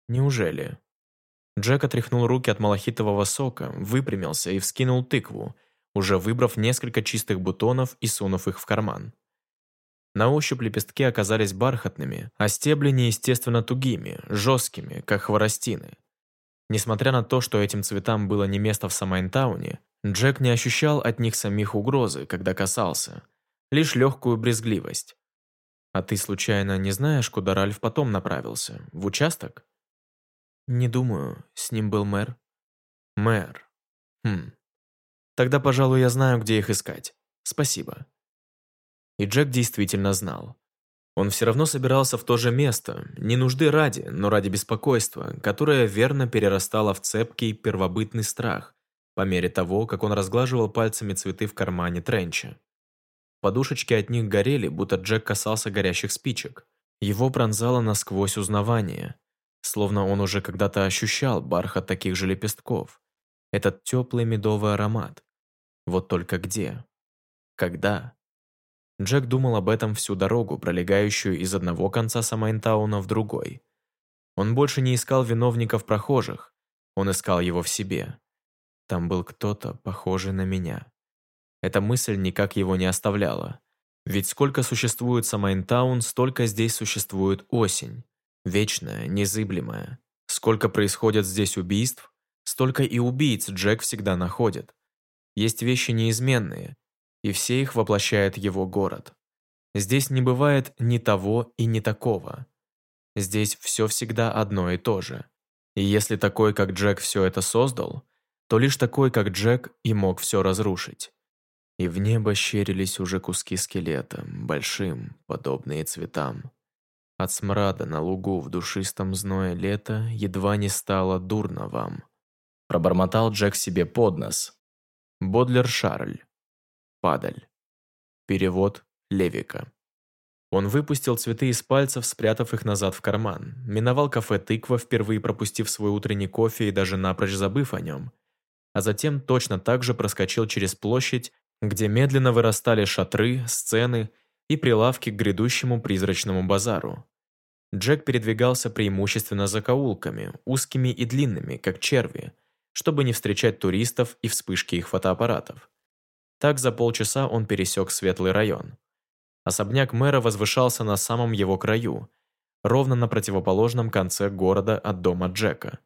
Неужели? Джек отряхнул руки от малахитового сока, выпрямился и вскинул тыкву, уже выбрав несколько чистых бутонов и сунув их в карман. На ощупь лепестки оказались бархатными, а стебли неестественно тугими, жесткими, как хворостины. Несмотря на то, что этим цветам было не место в Самайнтауне, Джек не ощущал от них самих угрозы, когда касался, лишь легкую брезгливость. «А ты случайно не знаешь, куда Ральф потом направился? В участок?» «Не думаю. С ним был мэр». «Мэр. Хм. Тогда, пожалуй, я знаю, где их искать. Спасибо». И Джек действительно знал. Он все равно собирался в то же место, не нужды ради, но ради беспокойства, которое верно перерастало в цепкий первобытный страх, по мере того, как он разглаживал пальцами цветы в кармане Тренча. Подушечки от них горели, будто Джек касался горящих спичек. Его пронзало насквозь узнавание, словно он уже когда-то ощущал бархат таких же лепестков. Этот теплый медовый аромат. Вот только где? Когда? Джек думал об этом всю дорогу, пролегающую из одного конца Самайнтауна в другой. Он больше не искал виновников прохожих, он искал его в себе. Там был кто-то, похожий на меня. Эта мысль никак его не оставляла. Ведь сколько существует Самайнтаун, столько здесь существует осень. Вечная, незыблемая. Сколько происходит здесь убийств, столько и убийц Джек всегда находит. Есть вещи неизменные, и все их воплощает его город. Здесь не бывает ни того и ни такого. Здесь все всегда одно и то же. И если такой, как Джек, все это создал, то лишь такой, как Джек, и мог все разрушить. И в небо щерились уже куски скелета, большим, подобные цветам. От смрада на лугу в душистом зное лета едва не стало дурно вам. Пробормотал Джек себе под нос. Бодлер Шарль. Падаль. Перевод Левика. Он выпустил цветы из пальцев, спрятав их назад в карман. Миновал кафе «Тыква», впервые пропустив свой утренний кофе и даже напрочь забыв о нем. А затем точно так же проскочил через площадь, где медленно вырастали шатры, сцены и прилавки к грядущему призрачному базару. Джек передвигался преимущественно закоулками, узкими и длинными, как черви, чтобы не встречать туристов и вспышки их фотоаппаратов. Так за полчаса он пересек Светлый район. Особняк мэра возвышался на самом его краю, ровно на противоположном конце города от дома Джека.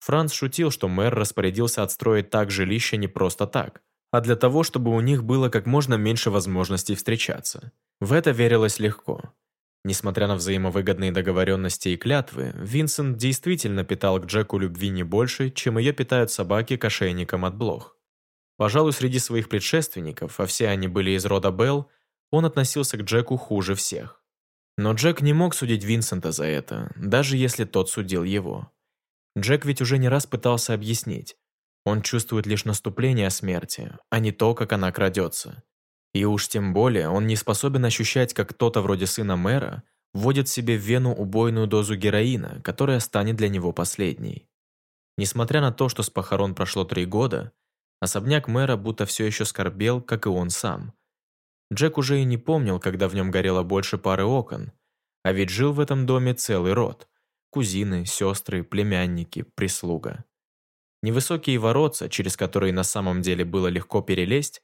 Франц шутил, что мэр распорядился отстроить так жилище не просто так, а для того, чтобы у них было как можно меньше возможностей встречаться. В это верилось легко. Несмотря на взаимовыгодные договоренности и клятвы, Винсент действительно питал к Джеку любви не больше, чем ее питают собаки к ошейникам от блох. Пожалуй, среди своих предшественников, а все они были из рода Белл, он относился к Джеку хуже всех. Но Джек не мог судить Винсента за это, даже если тот судил его. Джек ведь уже не раз пытался объяснить. Он чувствует лишь наступление смерти, а не то, как она крадется. И уж тем более он не способен ощущать, как кто-то вроде сына мэра вводит себе в вену убойную дозу героина, которая станет для него последней. Несмотря на то, что с похорон прошло три года, особняк мэра будто все еще скорбел, как и он сам. Джек уже и не помнил, когда в нем горело больше пары окон, а ведь жил в этом доме целый род – кузины, сестры, племянники, прислуга. Невысокие воротца, через которые на самом деле было легко перелезть,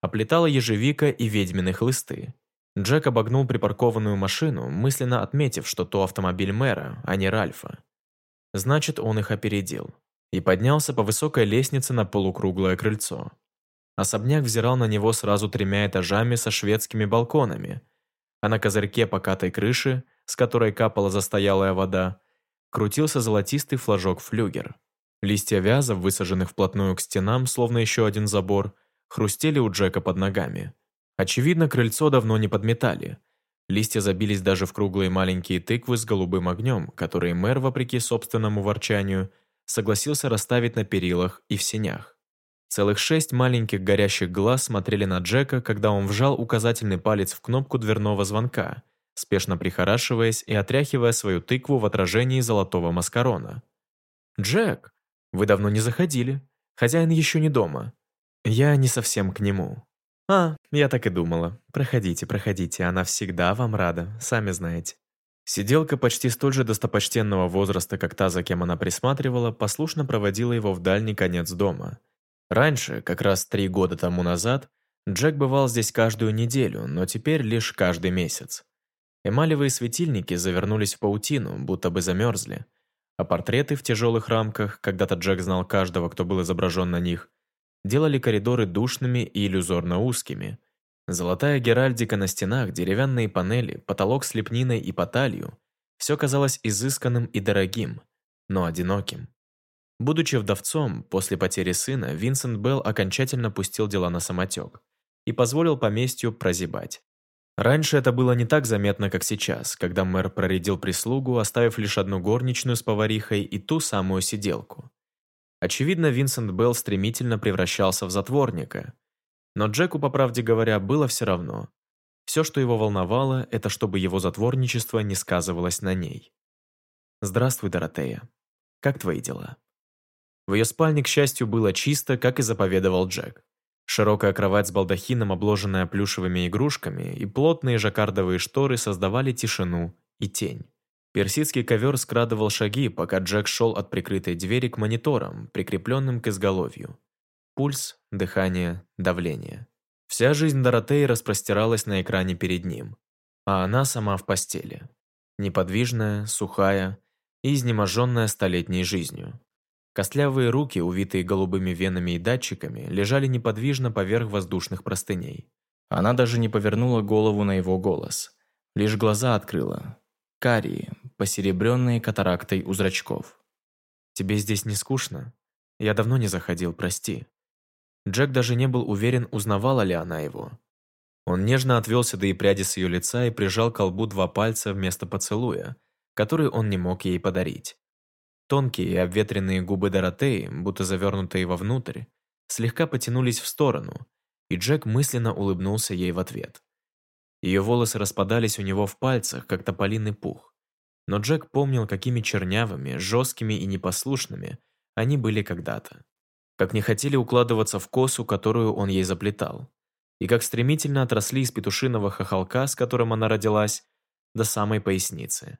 оплетала ежевика и ведьмины хлысты. Джек обогнул припаркованную машину, мысленно отметив, что то автомобиль мэра, а не Ральфа. Значит, он их опередил. И поднялся по высокой лестнице на полукруглое крыльцо. Особняк взирал на него сразу тремя этажами со шведскими балконами, а на козырьке покатой крыши, с которой капала застоялая вода, крутился золотистый флажок флюгер. Листья вязов, высаженных вплотную к стенам, словно еще один забор, хрустели у Джека под ногами. Очевидно, крыльцо давно не подметали. Листья забились даже в круглые маленькие тыквы с голубым огнем, которые мэр, вопреки собственному ворчанию, согласился расставить на перилах и в сенях. Целых шесть маленьких горящих глаз смотрели на Джека, когда он вжал указательный палец в кнопку дверного звонка, спешно прихорашиваясь и отряхивая свою тыкву в отражении золотого маскарона. «Джек, вы давно не заходили. Хозяин еще не дома. Я не совсем к нему. А, я так и думала. Проходите, проходите, она всегда вам рада, сами знаете. Сиделка почти столь же достопочтенного возраста, как та, за кем она присматривала, послушно проводила его в дальний конец дома. Раньше, как раз три года тому назад, Джек бывал здесь каждую неделю, но теперь лишь каждый месяц. Эмалевые светильники завернулись в паутину, будто бы замерзли, а портреты в тяжелых рамках, когда-то Джек знал каждого, кто был изображен на них, делали коридоры душными и иллюзорно узкими. Золотая геральдика на стенах, деревянные панели, потолок с лепниной и поталью – все казалось изысканным и дорогим, но одиноким. Будучи вдовцом, после потери сына, Винсент Белл окончательно пустил дела на самотек и позволил поместью прозябать. Раньше это было не так заметно, как сейчас, когда мэр проредил прислугу, оставив лишь одну горничную с поварихой и ту самую сиделку. Очевидно, Винсент Белл стремительно превращался в затворника. Но Джеку, по правде говоря, было все равно. Все, что его волновало, это чтобы его затворничество не сказывалось на ней. «Здравствуй, Доротея. Как твои дела?» В ее спальне, к счастью, было чисто, как и заповедовал Джек. Широкая кровать с балдахином, обложенная плюшевыми игрушками, и плотные жаккардовые шторы создавали тишину и тень. Персидский ковер скрадывал шаги, пока Джек шел от прикрытой двери к мониторам, прикрепленным к изголовью. Пульс, дыхание, давление. Вся жизнь Доротеи распростиралась на экране перед ним, а она сама в постели. Неподвижная, сухая и изнеможенная столетней жизнью. Костлявые руки, увитые голубыми венами и датчиками, лежали неподвижно поверх воздушных простыней. Она даже не повернула голову на его голос. Лишь глаза открыла. Карие, посеребренные катарактой у зрачков. «Тебе здесь не скучно? Я давно не заходил, прости». Джек даже не был уверен, узнавала ли она его. Он нежно отвел до пряди с ее лица и прижал к колбу два пальца вместо поцелуя, который он не мог ей подарить. Тонкие и обветренные губы Доротеи, будто завернутые вовнутрь, слегка потянулись в сторону, и Джек мысленно улыбнулся ей в ответ. Ее волосы распадались у него в пальцах, как тополиный пух. Но Джек помнил, какими чернявыми, жесткими и непослушными они были когда-то. Как не хотели укладываться в косу, которую он ей заплетал. И как стремительно отросли из петушиного хохолка, с которым она родилась, до самой поясницы.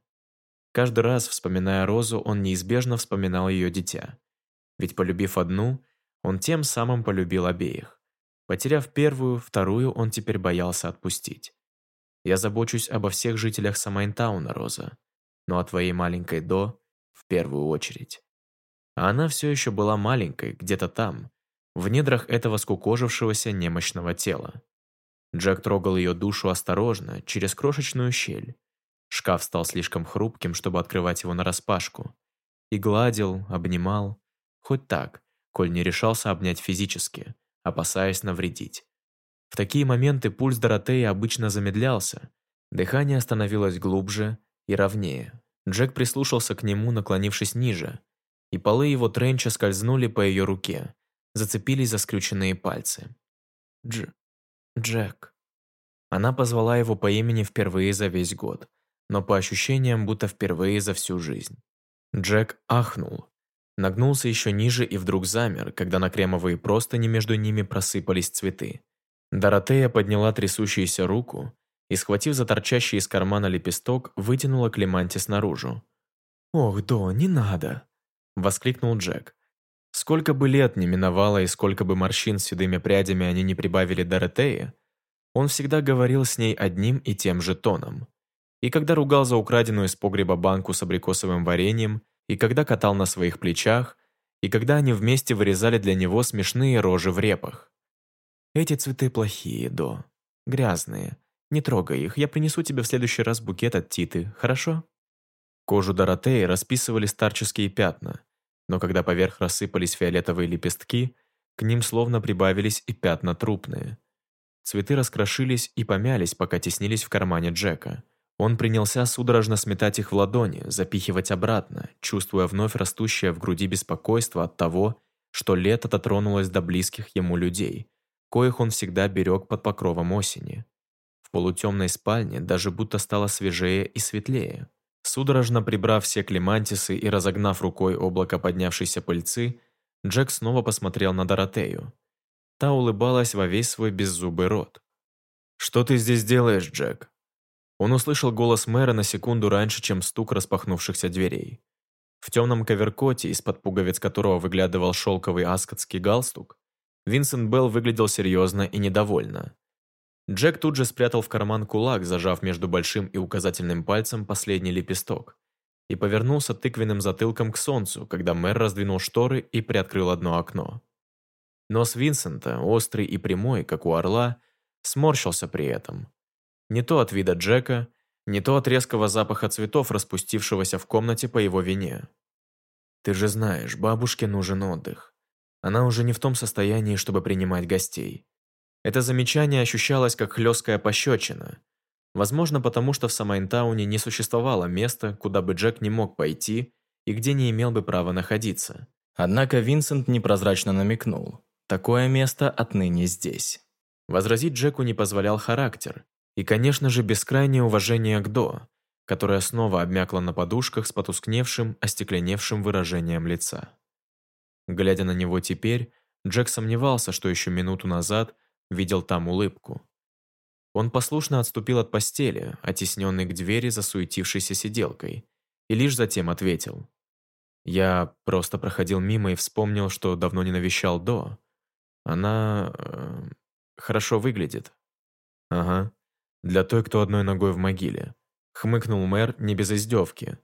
Каждый раз, вспоминая Розу, он неизбежно вспоминал ее дитя. Ведь полюбив одну, он тем самым полюбил обеих. Потеряв первую, вторую он теперь боялся отпустить. «Я забочусь обо всех жителях Самайнтауна, Роза но о твоей маленькой До в первую очередь. А она все еще была маленькой, где-то там, в недрах этого скукожившегося немощного тела. Джек трогал ее душу осторожно, через крошечную щель. Шкаф стал слишком хрупким, чтобы открывать его нараспашку. И гладил, обнимал. Хоть так, коль не решался обнять физически, опасаясь навредить. В такие моменты пульс Доротеи обычно замедлялся, дыхание становилось глубже и ровнее. Джек прислушался к нему, наклонившись ниже, и полы его тренча скользнули по ее руке, зацепились за скрюченные пальцы. Дж... Джек. Она позвала его по имени впервые за весь год, но по ощущениям, будто впервые за всю жизнь. Джек ахнул, нагнулся еще ниже и вдруг замер, когда на кремовые простыни между ними просыпались цветы. Доротея подняла трясущуюся руку и, схватив за торчащий из кармана лепесток, вытянула Клемантис наружу. «Ох, До, не надо!» – воскликнул Джек. Сколько бы лет не миновало и сколько бы морщин с седыми прядями они не прибавили Доротеи, он всегда говорил с ней одним и тем же тоном. И когда ругал за украденную из погреба банку с абрикосовым вареньем, и когда катал на своих плечах, и когда они вместе вырезали для него смешные рожи в репах. «Эти цветы плохие, До. Грязные. Не трогай их, я принесу тебе в следующий раз букет от Титы, хорошо?» Кожу Доротеи расписывали старческие пятна, но когда поверх рассыпались фиолетовые лепестки, к ним словно прибавились и пятна трупные. Цветы раскрошились и помялись, пока теснились в кармане Джека. Он принялся судорожно сметать их в ладони, запихивать обратно, чувствуя вновь растущее в груди беспокойство от того, что лето дотронулось до близких ему людей, коих он всегда берег под покровом осени. В полутемной спальне даже будто стало свежее и светлее. Судорожно прибрав все клемантисы и разогнав рукой облако поднявшейся пыльцы, Джек снова посмотрел на Доротею. Та улыбалась во весь свой беззубый рот. «Что ты здесь делаешь, Джек?» Он услышал голос мэра на секунду раньше, чем стук распахнувшихся дверей. В темном коверкоте, из-под пуговиц которого выглядывал шелковый аскотский галстук, Винсент Белл выглядел серьезно и недовольно. Джек тут же спрятал в карман кулак, зажав между большим и указательным пальцем последний лепесток, и повернулся тыквенным затылком к солнцу, когда мэр раздвинул шторы и приоткрыл одно окно. Нос Винсента, острый и прямой, как у орла, сморщился при этом. Не то от вида Джека, не то от резкого запаха цветов, распустившегося в комнате по его вине. «Ты же знаешь, бабушке нужен отдых. Она уже не в том состоянии, чтобы принимать гостей. Это замечание ощущалось как хлесткая пощечина. Возможно, потому что в Самайнтауне не существовало места, куда бы Джек не мог пойти и где не имел бы права находиться. Однако Винсент непрозрачно намекнул. Такое место отныне здесь. Возразить Джеку не позволял характер. И, конечно же, бескрайнее уважение к До, которая снова обмякла на подушках с потускневшим, остекленевшим выражением лица. Глядя на него теперь, Джек сомневался, что еще минуту назад видел там улыбку. Он послушно отступил от постели, оттесненный к двери засуетившейся сиделкой, и лишь затем ответил. «Я просто проходил мимо и вспомнил, что давно не навещал До. Она... Э, хорошо выглядит». «Ага. Для той, кто одной ногой в могиле», — хмыкнул мэр не без издевки,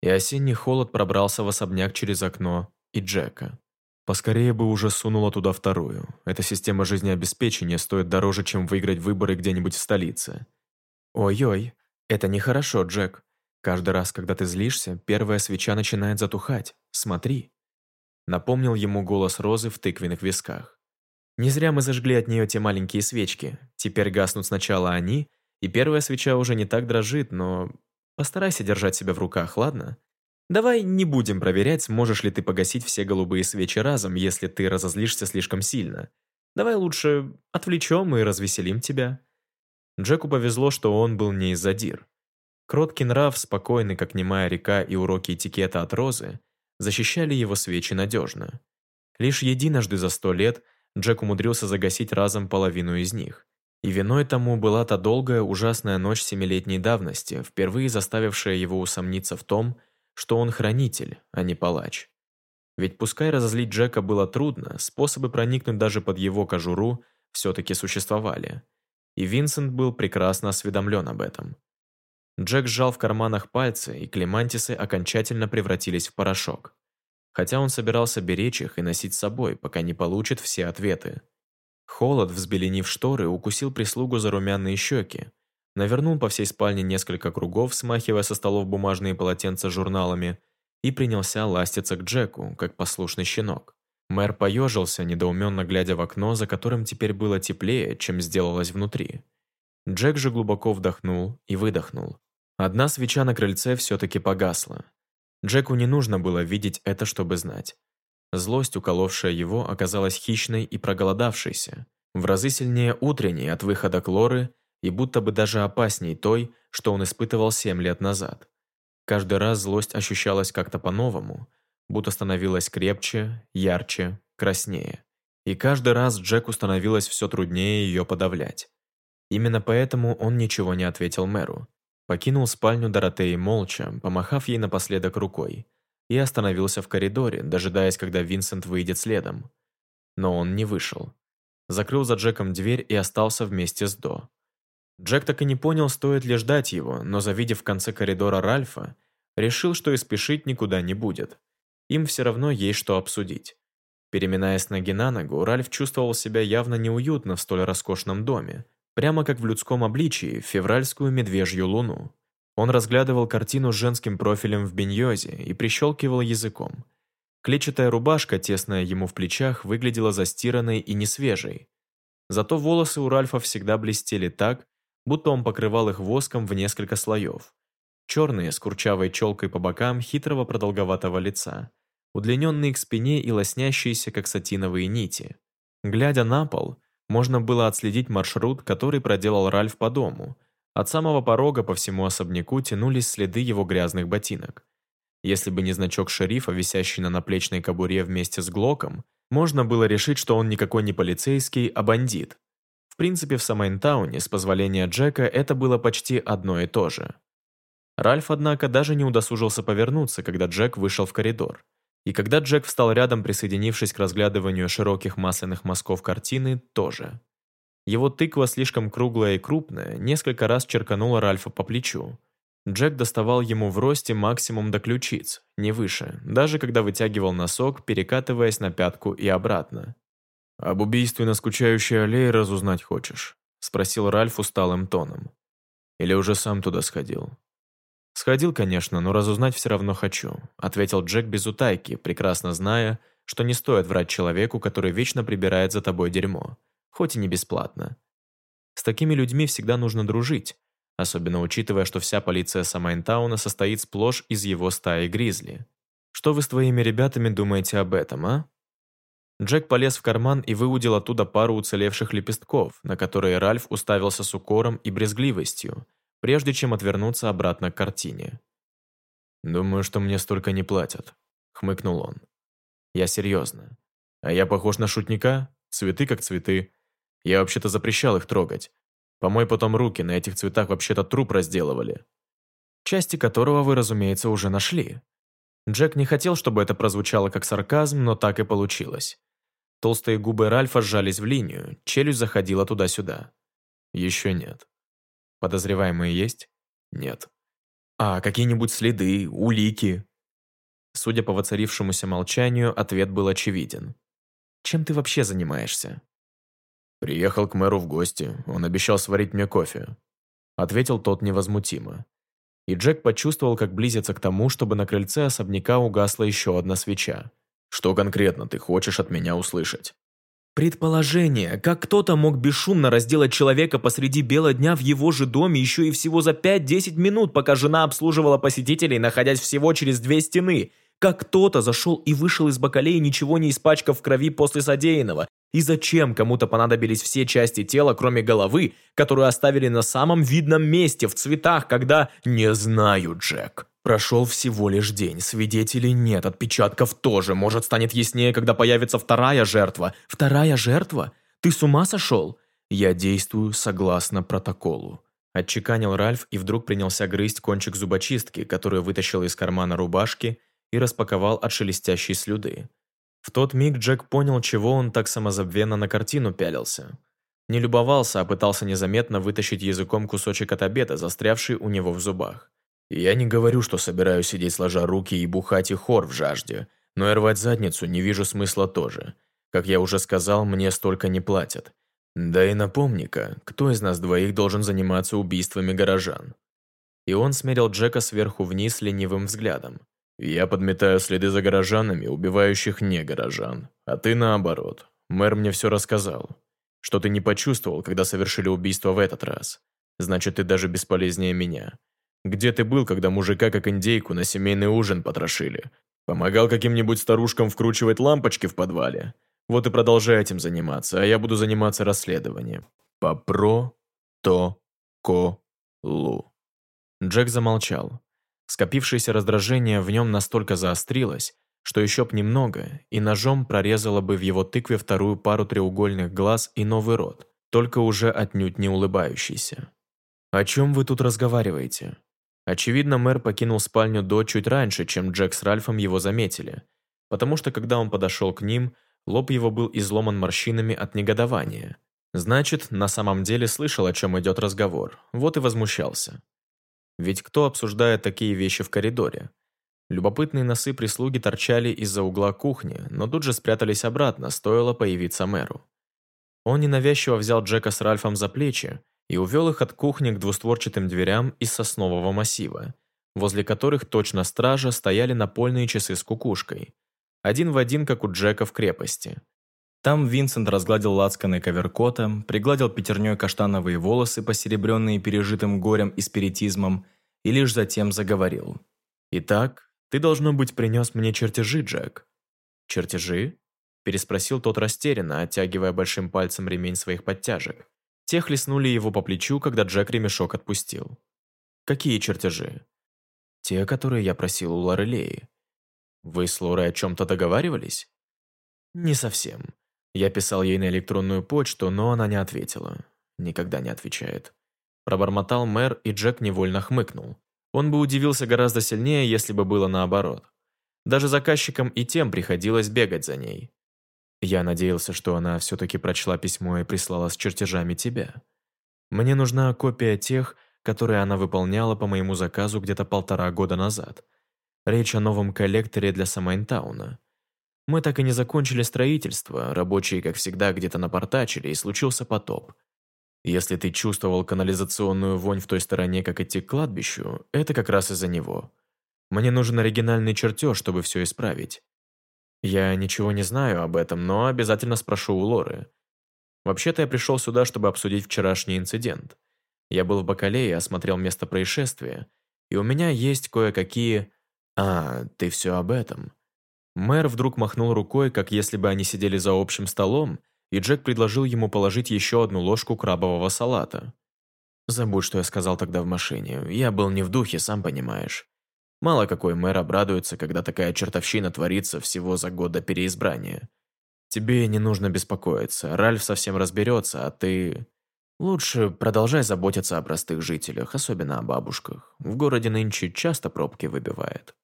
и осенний холод пробрался в особняк через окно и Джека. Поскорее бы уже сунула туда вторую. Эта система жизнеобеспечения стоит дороже, чем выиграть выборы где-нибудь в столице. Ой-ой, это нехорошо, Джек. Каждый раз, когда ты злишься, первая свеча начинает затухать. Смотри. Напомнил ему голос Розы в тыквенных висках. Не зря мы зажгли от нее те маленькие свечки. Теперь гаснут сначала они, и первая свеча уже не так дрожит, но... Постарайся держать себя в руках, ладно? Давай не будем проверять, сможешь ли ты погасить все голубые свечи разом, если ты разозлишься слишком сильно. Давай лучше отвлечем и развеселим тебя». Джеку повезло, что он был не из задир. Кроткий нрав, спокойный, как немая река и уроки этикета от розы, защищали его свечи надежно. Лишь единожды за сто лет Джек умудрился загасить разом половину из них. И виной тому была та долгая ужасная ночь семилетней давности, впервые заставившая его усомниться в том, что он хранитель, а не палач. Ведь пускай разозлить Джека было трудно, способы проникнуть даже под его кожуру все-таки существовали. И Винсент был прекрасно осведомлен об этом. Джек сжал в карманах пальцы, и клемантисы окончательно превратились в порошок. Хотя он собирался беречь их и носить с собой, пока не получит все ответы. Холод, взбеленив шторы, укусил прислугу за румяные щеки, навернул по всей спальне несколько кругов, смахивая со столов бумажные полотенца журналами, и принялся ластиться к Джеку, как послушный щенок. Мэр поежился, недоуменно глядя в окно, за которым теперь было теплее, чем сделалось внутри. Джек же глубоко вдохнул и выдохнул. Одна свеча на крыльце все-таки погасла. Джеку не нужно было видеть это, чтобы знать. Злость, уколовшая его, оказалась хищной и проголодавшейся, в разы сильнее утренней от выхода Клоры и будто бы даже опасней той, что он испытывал семь лет назад. Каждый раз злость ощущалась как-то по-новому, будто становилась крепче, ярче, краснее. И каждый раз Джеку становилось все труднее ее подавлять. Именно поэтому он ничего не ответил мэру. Покинул спальню Доротеи молча, помахав ей напоследок рукой, и остановился в коридоре, дожидаясь, когда Винсент выйдет следом. Но он не вышел. Закрыл за Джеком дверь и остался вместе с До. Джек так и не понял, стоит ли ждать его, но завидев в конце коридора Ральфа, решил, что и спешить никуда не будет. Им все равно есть что обсудить. Переминаясь ноги на ногу, Ральф чувствовал себя явно неуютно в столь роскошном доме, прямо как в людском обличии в февральскую медвежью луну. Он разглядывал картину с женским профилем в беньозе и прищелкивал языком. Клетчатая рубашка, тесная ему в плечах, выглядела застиранной и несвежей. Зато волосы у Ральфа всегда блестели так, будто он покрывал их воском в несколько слоев. Черные, с курчавой челкой по бокам хитрого продолговатого лица, удлиненные к спине и лоснящиеся, как сатиновые нити. Глядя на пол, можно было отследить маршрут, который проделал Ральф по дому. От самого порога по всему особняку тянулись следы его грязных ботинок. Если бы не значок шерифа, висящий на наплечной кобуре вместе с Глоком, можно было решить, что он никакой не полицейский, а бандит принципе, в Самайнтауне, с позволения Джека, это было почти одно и то же. Ральф, однако, даже не удосужился повернуться, когда Джек вышел в коридор. И когда Джек встал рядом, присоединившись к разглядыванию широких масляных мазков картины, тоже. Его тыква, слишком круглая и крупная, несколько раз черканула Ральфа по плечу. Джек доставал ему в росте максимум до ключиц, не выше, даже когда вытягивал носок, перекатываясь на пятку и обратно. «Об убийстве на скучающей аллее разузнать хочешь?» — спросил Ральф усталым тоном. «Или уже сам туда сходил?» «Сходил, конечно, но разузнать все равно хочу», — ответил Джек без утайки, прекрасно зная, что не стоит врать человеку, который вечно прибирает за тобой дерьмо, хоть и не бесплатно. С такими людьми всегда нужно дружить, особенно учитывая, что вся полиция Самайнтауна состоит сплошь из его стаи гризли. Что вы с твоими ребятами думаете об этом, а? Джек полез в карман и выудил оттуда пару уцелевших лепестков, на которые Ральф уставился с укором и брезгливостью, прежде чем отвернуться обратно к картине. «Думаю, что мне столько не платят», — хмыкнул он. «Я серьезно. А я похож на шутника? Цветы как цветы. Я вообще-то запрещал их трогать. Помой потом руки, на этих цветах вообще-то труп разделывали. Части которого вы, разумеется, уже нашли». Джек не хотел, чтобы это прозвучало как сарказм, но так и получилось. Толстые губы Ральфа сжались в линию, челюсть заходила туда-сюда. Еще нет. Подозреваемые есть? Нет. А какие-нибудь следы, улики? Судя по воцарившемуся молчанию, ответ был очевиден. Чем ты вообще занимаешься? Приехал к мэру в гости, он обещал сварить мне кофе. Ответил тот невозмутимо. И Джек почувствовал, как близится к тому, чтобы на крыльце особняка угасла еще одна свеча. Что конкретно ты хочешь от меня услышать? Предположение, как кто-то мог бесшумно разделать человека посреди бела дня в его же доме еще и всего за 5-10 минут, пока жена обслуживала посетителей, находясь всего через две стены. Как кто-то зашел и вышел из бакалеи, ничего не испачкав в крови после содеянного. И зачем кому-то понадобились все части тела, кроме головы, которую оставили на самом видном месте, в цветах, когда... Не знаю, Джек. Прошел всего лишь день, свидетелей нет, отпечатков тоже. Может, станет яснее, когда появится вторая жертва. Вторая жертва? Ты с ума сошел? Я действую согласно протоколу. Отчеканил Ральф и вдруг принялся грызть кончик зубочистки, которую вытащил из кармана рубашки и распаковал от шелестящей слюды. В тот миг Джек понял, чего он так самозабвенно на картину пялился. Не любовался, а пытался незаметно вытащить языком кусочек от обеда, застрявший у него в зубах. Я не говорю, что собираюсь сидеть сложа руки и бухать и хор в жажде, но и рвать задницу не вижу смысла тоже. Как я уже сказал, мне столько не платят. Да и напомни-ка, кто из нас двоих должен заниматься убийствами горожан? И он смерил Джека сверху вниз ленивым взглядом. Я подметаю следы за горожанами, убивающих не горожан. А ты наоборот. Мэр мне все рассказал. Что ты не почувствовал, когда совершили убийство в этот раз. Значит, ты даже бесполезнее меня. Где ты был, когда мужика как индейку на семейный ужин потрошили? Помогал каким-нибудь старушкам вкручивать лампочки в подвале? Вот и продолжай этим заниматься, а я буду заниматься расследованием. Попро то ко лу. Джек замолчал. Скопившееся раздражение в нем настолько заострилось, что еще б немного, и ножом прорезало бы в его тыкве вторую пару треугольных глаз и новый рот, только уже отнюдь не улыбающийся. «О чем вы тут разговариваете?» Очевидно, мэр покинул спальню до чуть раньше, чем Джек с Ральфом его заметили, потому что когда он подошел к ним, Лоб его был изломан морщинами от негодования. Значит, на самом деле слышал, о чем идет разговор, вот и возмущался. Ведь кто обсуждает такие вещи в коридоре? Любопытные носы прислуги торчали из-за угла кухни, но тут же спрятались обратно, стоило появиться мэру. Он ненавязчиво взял Джека с Ральфом за плечи и увел их от кухни к двустворчатым дверям из соснового массива, возле которых точно стража стояли напольные часы с кукушкой – один в один, как у Джека в крепости. Там Винсент разгладил лацканы коверкота, пригладил пятерней каштановые волосы, посеребренные пережитым горем и спиритизмом, и лишь затем заговорил. «Итак, ты, должно быть, принес мне чертежи, Джек». «Чертежи?» – переспросил тот растерянно, оттягивая большим пальцем ремень своих подтяжек. Те хлестнули его по плечу, когда Джек ремешок отпустил. «Какие чертежи?» «Те, которые я просил у Лорелеи. Вы с Лорой о чем-то договаривались? Не совсем. Я писал ей на электронную почту, но она не ответила. Никогда не отвечает. Пробормотал мэр, и Джек невольно хмыкнул. Он бы удивился гораздо сильнее, если бы было наоборот. Даже заказчикам и тем приходилось бегать за ней. Я надеялся, что она все-таки прочла письмо и прислала с чертежами тебя. Мне нужна копия тех, которые она выполняла по моему заказу где-то полтора года назад. Речь о новом коллекторе для Самайнтауна. Мы так и не закончили строительство, рабочие, как всегда, где-то напортачили, и случился потоп. Если ты чувствовал канализационную вонь в той стороне, как идти к кладбищу, это как раз из-за него. Мне нужен оригинальный чертеж, чтобы все исправить. Я ничего не знаю об этом, но обязательно спрошу у Лоры. Вообще-то я пришел сюда, чтобы обсудить вчерашний инцидент. Я был в Бакалее, осмотрел место происшествия, и у меня есть кое-какие «А, ты все об этом». Мэр вдруг махнул рукой, как если бы они сидели за общим столом, и Джек предложил ему положить еще одну ложку крабового салата. «Забудь, что я сказал тогда в машине. Я был не в духе, сам понимаешь. Мало какой мэр обрадуется, когда такая чертовщина творится всего за год до переизбрания. Тебе не нужно беспокоиться, Ральф совсем разберется, а ты... Лучше продолжай заботиться о простых жителях, особенно о бабушках. В городе нынче часто пробки выбивает».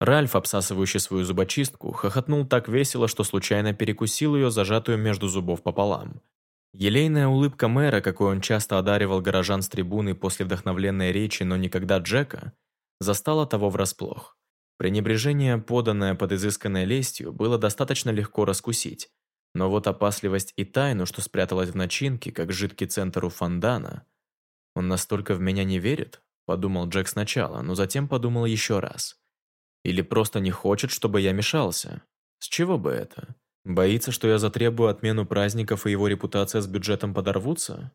Ральф, обсасывающий свою зубочистку, хохотнул так весело, что случайно перекусил ее, зажатую между зубов пополам. Елейная улыбка мэра, какой он часто одаривал горожан с трибуны после вдохновленной речи, но никогда Джека, застала того врасплох. Пренебрежение, поданное под изысканной лестью, было достаточно легко раскусить. Но вот опасливость и тайну, что спряталась в начинке, как жидкий центр у фондана. «Он настолько в меня не верит?» – подумал Джек сначала, но затем подумал еще раз. Или просто не хочет, чтобы я мешался? С чего бы это? Боится, что я затребую отмену праздников и его репутация с бюджетом подорвутся?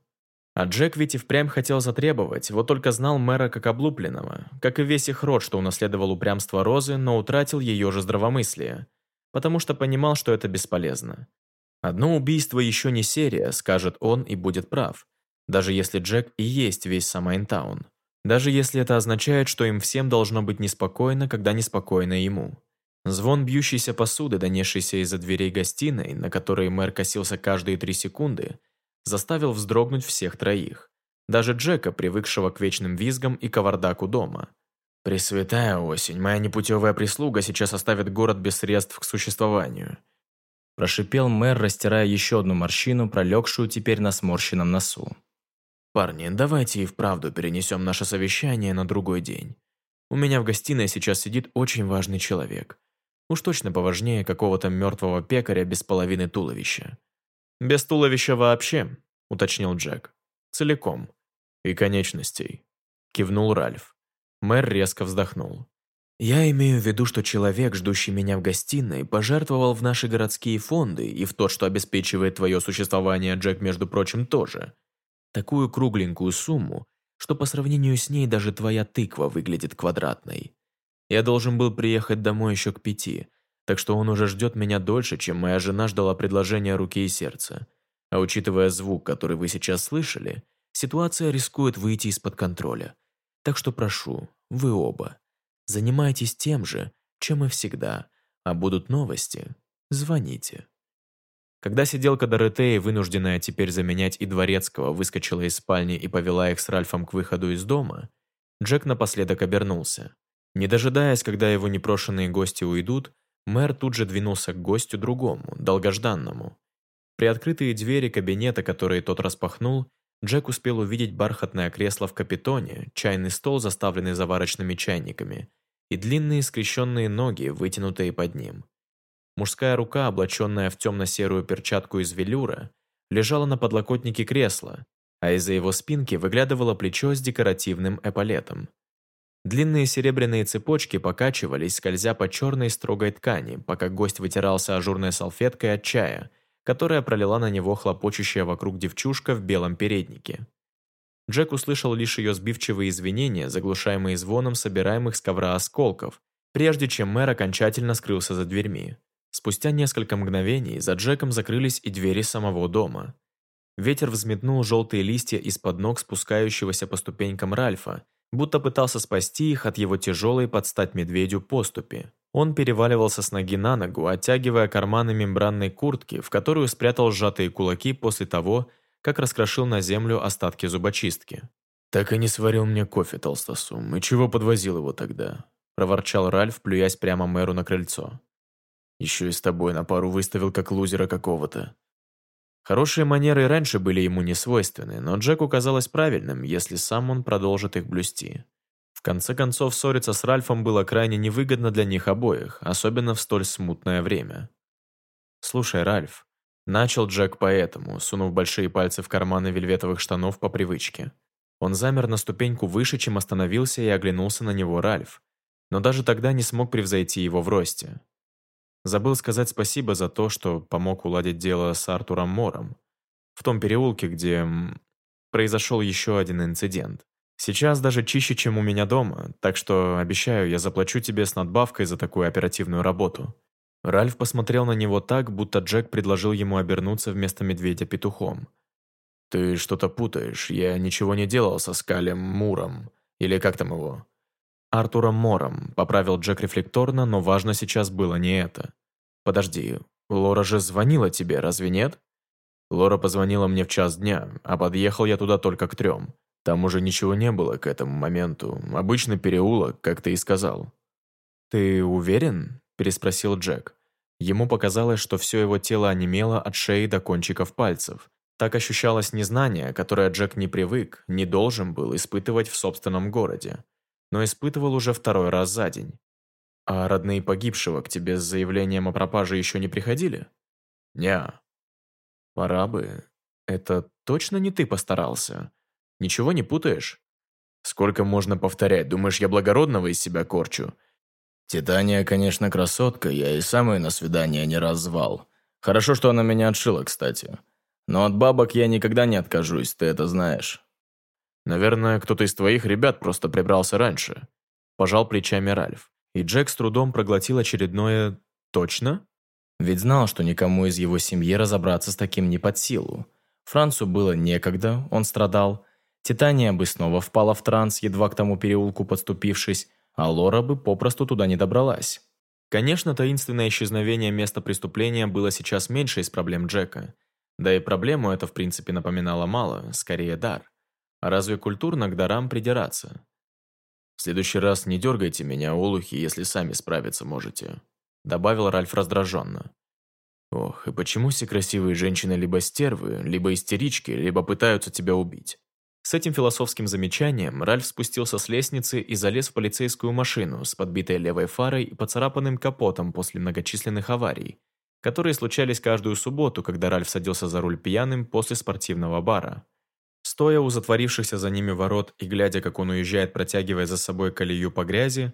А Джек ведь и впрямь хотел затребовать, вот только знал мэра как облупленного, как и весь их род, что унаследовал упрямство Розы, но утратил ее же здравомыслие, потому что понимал, что это бесполезно. Одно убийство еще не серия, скажет он и будет прав, даже если Джек и есть весь Самайнтаун. Даже если это означает, что им всем должно быть неспокойно, когда неспокойно ему. Звон бьющейся посуды, донесшийся из-за дверей гостиной, на которые мэр косился каждые три секунды, заставил вздрогнуть всех троих. Даже Джека, привыкшего к вечным визгам и кавардаку дома. «Пресвятая осень, моя непутевая прислуга сейчас оставит город без средств к существованию», прошипел мэр, растирая еще одну морщину, пролегшую теперь на сморщенном носу. «Парни, давайте и вправду перенесем наше совещание на другой день. У меня в гостиной сейчас сидит очень важный человек. Уж точно поважнее какого-то мертвого пекаря без половины туловища. «Без туловища вообще», — уточнил Джек. «Целиком. И конечностей», — кивнул Ральф. Мэр резко вздохнул. «Я имею в виду, что человек, ждущий меня в гостиной, пожертвовал в наши городские фонды и в то, что обеспечивает твое существование, Джек, между прочим, тоже. Такую кругленькую сумму, что по сравнению с ней даже твоя тыква выглядит квадратной. Я должен был приехать домой еще к пяти, так что он уже ждет меня дольше, чем моя жена ждала предложения руки и сердца. А учитывая звук, который вы сейчас слышали, ситуация рискует выйти из-под контроля. Так что прошу, вы оба, занимайтесь тем же, чем и всегда, а будут новости, звоните. Когда сиделка Доротеи, вынужденная теперь заменять и Дворецкого, выскочила из спальни и повела их с Ральфом к выходу из дома, Джек напоследок обернулся. Не дожидаясь, когда его непрошенные гости уйдут, мэр тут же двинулся к гостю другому, долгожданному. Приоткрытые двери кабинета, которые тот распахнул, Джек успел увидеть бархатное кресло в капитоне, чайный стол, заставленный заварочными чайниками, и длинные скрещенные ноги, вытянутые под ним. Мужская рука, облаченная в темно-серую перчатку из велюра, лежала на подлокотнике кресла, а из-за его спинки выглядывало плечо с декоративным эполетом. Длинные серебряные цепочки покачивались, скользя по черной строгой ткани, пока гость вытирался ажурной салфеткой от чая, которая пролила на него хлопочущая вокруг девчушка в белом переднике. Джек услышал лишь ее сбивчивые извинения, заглушаемые звоном собираемых с ковра осколков, прежде чем мэр окончательно скрылся за дверьми. Спустя несколько мгновений за Джеком закрылись и двери самого дома. Ветер взметнул желтые листья из-под ног спускающегося по ступенькам Ральфа, будто пытался спасти их от его тяжелой под стать медведю поступи. Он переваливался с ноги на ногу, оттягивая карманы мембранной куртки, в которую спрятал сжатые кулаки после того, как раскрошил на землю остатки зубочистки. «Так и не сварил мне кофе, толстосум, и чего подвозил его тогда?» – проворчал Ральф, плюясь прямо мэру на крыльцо. Еще и с тобой на пару выставил как лузера какого-то. Хорошие манеры раньше были ему не свойственны, но Джеку казалось правильным, если сам он продолжит их блюсти. В конце концов, ссориться с Ральфом было крайне невыгодно для них обоих, особенно в столь смутное время. «Слушай, Ральф», – начал Джек поэтому, сунув большие пальцы в карманы вельветовых штанов по привычке. Он замер на ступеньку выше, чем остановился и оглянулся на него Ральф, но даже тогда не смог превзойти его в росте. Забыл сказать спасибо за то, что помог уладить дело с Артуром Мором. В том переулке, где произошел еще один инцидент. Сейчас даже чище, чем у меня дома, так что, обещаю, я заплачу тебе с надбавкой за такую оперативную работу». Ральф посмотрел на него так, будто Джек предложил ему обернуться вместо медведя петухом. «Ты что-то путаешь. Я ничего не делал со Скалем Муром. Или как там его?» Артуром Мором, поправил Джек рефлекторно, но важно сейчас было не это. Подожди, Лора же звонила тебе, разве нет? Лора позвонила мне в час дня, а подъехал я туда только к трем. Там уже ничего не было к этому моменту. Обычный переулок, как ты и сказал. «Ты уверен?» – переспросил Джек. Ему показалось, что все его тело онемело от шеи до кончиков пальцев. Так ощущалось незнание, которое Джек не привык, не должен был испытывать в собственном городе но испытывал уже второй раз за день. А родные погибшего к тебе с заявлением о пропаже еще не приходили? Неа. Пора бы. Это точно не ты постарался? Ничего не путаешь? Сколько можно повторять? Думаешь, я благородного из себя корчу? Титания, конечно, красотка, я и сам ее на свидание не раз звал. Хорошо, что она меня отшила, кстати. Но от бабок я никогда не откажусь, ты это знаешь. Наверное, кто-то из твоих ребят просто прибрался раньше. Пожал плечами Ральф. И Джек с трудом проглотил очередное «точно?» Ведь знал, что никому из его семьи разобраться с таким не под силу. Францу было некогда, он страдал. Титания бы снова впала в транс, едва к тому переулку подступившись, а Лора бы попросту туда не добралась. Конечно, таинственное исчезновение места преступления было сейчас меньше из проблем Джека. Да и проблему это в принципе напоминало мало, скорее дар. Разве культурно к дарам придираться? В следующий раз не дергайте меня, олухи, если сами справиться можете», добавил Ральф раздраженно. «Ох, и почему все красивые женщины либо стервы, либо истерички, либо пытаются тебя убить?» С этим философским замечанием Ральф спустился с лестницы и залез в полицейскую машину с подбитой левой фарой и поцарапанным капотом после многочисленных аварий, которые случались каждую субботу, когда Ральф садился за руль пьяным после спортивного бара. Стоя у затворившихся за ними ворот и глядя, как он уезжает, протягивая за собой колею по грязи,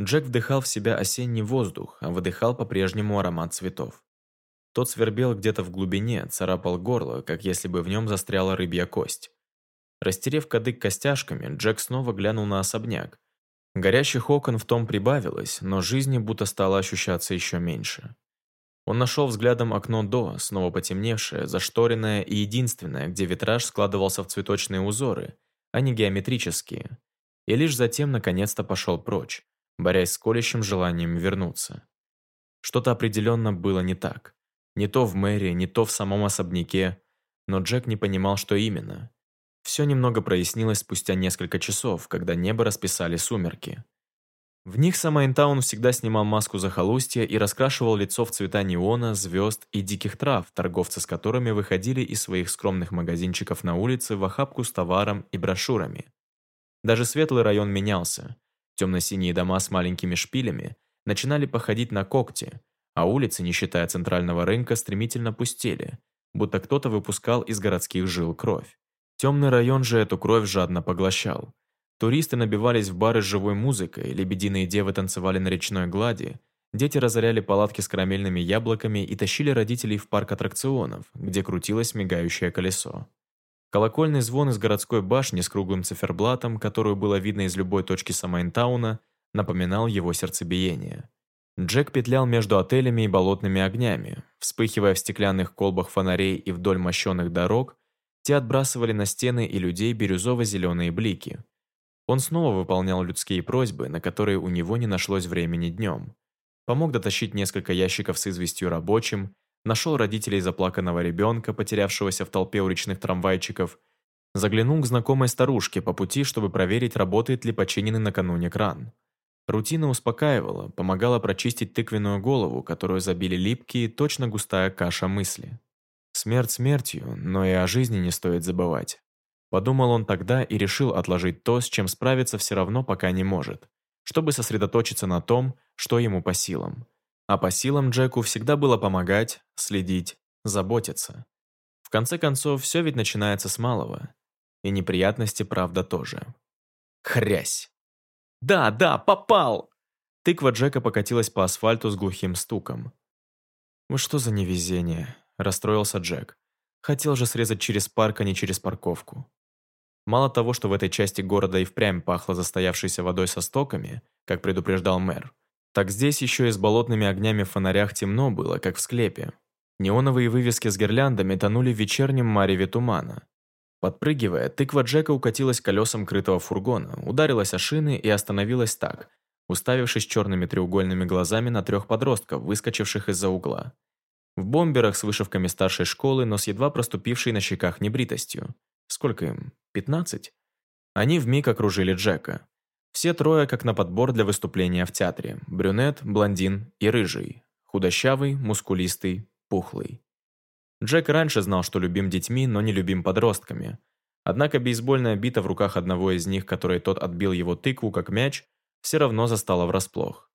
Джек вдыхал в себя осенний воздух, а выдыхал по-прежнему аромат цветов. Тот свербел где-то в глубине, царапал горло, как если бы в нем застряла рыбья кость. Растерев кадык костяшками, Джек снова глянул на особняк. Горящих окон в том прибавилось, но жизни будто стало ощущаться еще меньше. Он нашел взглядом окно до, снова потемневшее, зашторенное и единственное, где витраж складывался в цветочные узоры, а не геометрические. И лишь затем наконец-то пошел прочь, борясь с колющим желанием вернуться. Что-то определенно было не так. Не то в мэрии, не то в самом особняке, но Джек не понимал, что именно. Все немного прояснилось спустя несколько часов, когда небо расписали сумерки. В них Самайнтаун всегда снимал маску захолустья и раскрашивал лицо в цвета неона, звезд и диких трав, торговцы с которыми выходили из своих скромных магазинчиков на улице в охапку с товаром и брошюрами. Даже светлый район менялся. Темно-синие дома с маленькими шпилями начинали походить на когти, а улицы, не считая центрального рынка, стремительно пустели, будто кто-то выпускал из городских жил кровь. Темный район же эту кровь жадно поглощал. Туристы набивались в бары с живой музыкой, лебединые девы танцевали на речной глади, дети разоряли палатки с карамельными яблоками и тащили родителей в парк аттракционов, где крутилось мигающее колесо. Колокольный звон из городской башни с круглым циферблатом, которую было видно из любой точки Самайнтауна, напоминал его сердцебиение. Джек петлял между отелями и болотными огнями, вспыхивая в стеклянных колбах фонарей и вдоль мощенных дорог, те отбрасывали на стены и людей бирюзово-зеленые блики. Он снова выполнял людские просьбы, на которые у него не нашлось времени днем. Помог дотащить несколько ящиков с известью рабочим, нашел родителей заплаканного ребенка, потерявшегося в толпе уличных трамвайчиков, заглянул к знакомой старушке по пути, чтобы проверить, работает ли починенный накануне кран. Рутина успокаивала, помогала прочистить тыквенную голову, которую забили липкие, точно густая каша мысли. Смерть смертью, но и о жизни не стоит забывать. Подумал он тогда и решил отложить то, с чем справиться все равно пока не может, чтобы сосредоточиться на том, что ему по силам. А по силам Джеку всегда было помогать, следить, заботиться. В конце концов, все ведь начинается с малого. И неприятности, правда, тоже. Хрясь! «Да, да, попал!» Тыква Джека покатилась по асфальту с глухим стуком. «Ну что за невезение?» – расстроился Джек. Хотел же срезать через парк, а не через парковку. Мало того, что в этой части города и впрямь пахло застоявшейся водой со стоками, как предупреждал мэр, так здесь еще и с болотными огнями в фонарях темно было, как в склепе. Неоновые вывески с гирляндами тонули в вечернем мареве тумана. Подпрыгивая, тыква Джека укатилась колесом крытого фургона, ударилась о шины и остановилась так, уставившись черными треугольными глазами на трех подростков, выскочивших из-за угла. В бомберах с вышивками старшей школы, но с едва проступившей на щеках небритостью. Сколько им? Пятнадцать? Они вмиг окружили Джека. Все трое как на подбор для выступления в театре. Брюнет, блондин и рыжий. Худощавый, мускулистый, пухлый. Джек раньше знал, что любим детьми, но не любим подростками. Однако бейсбольная бита в руках одного из них, которой тот отбил его тыкву как мяч, все равно застала врасплох.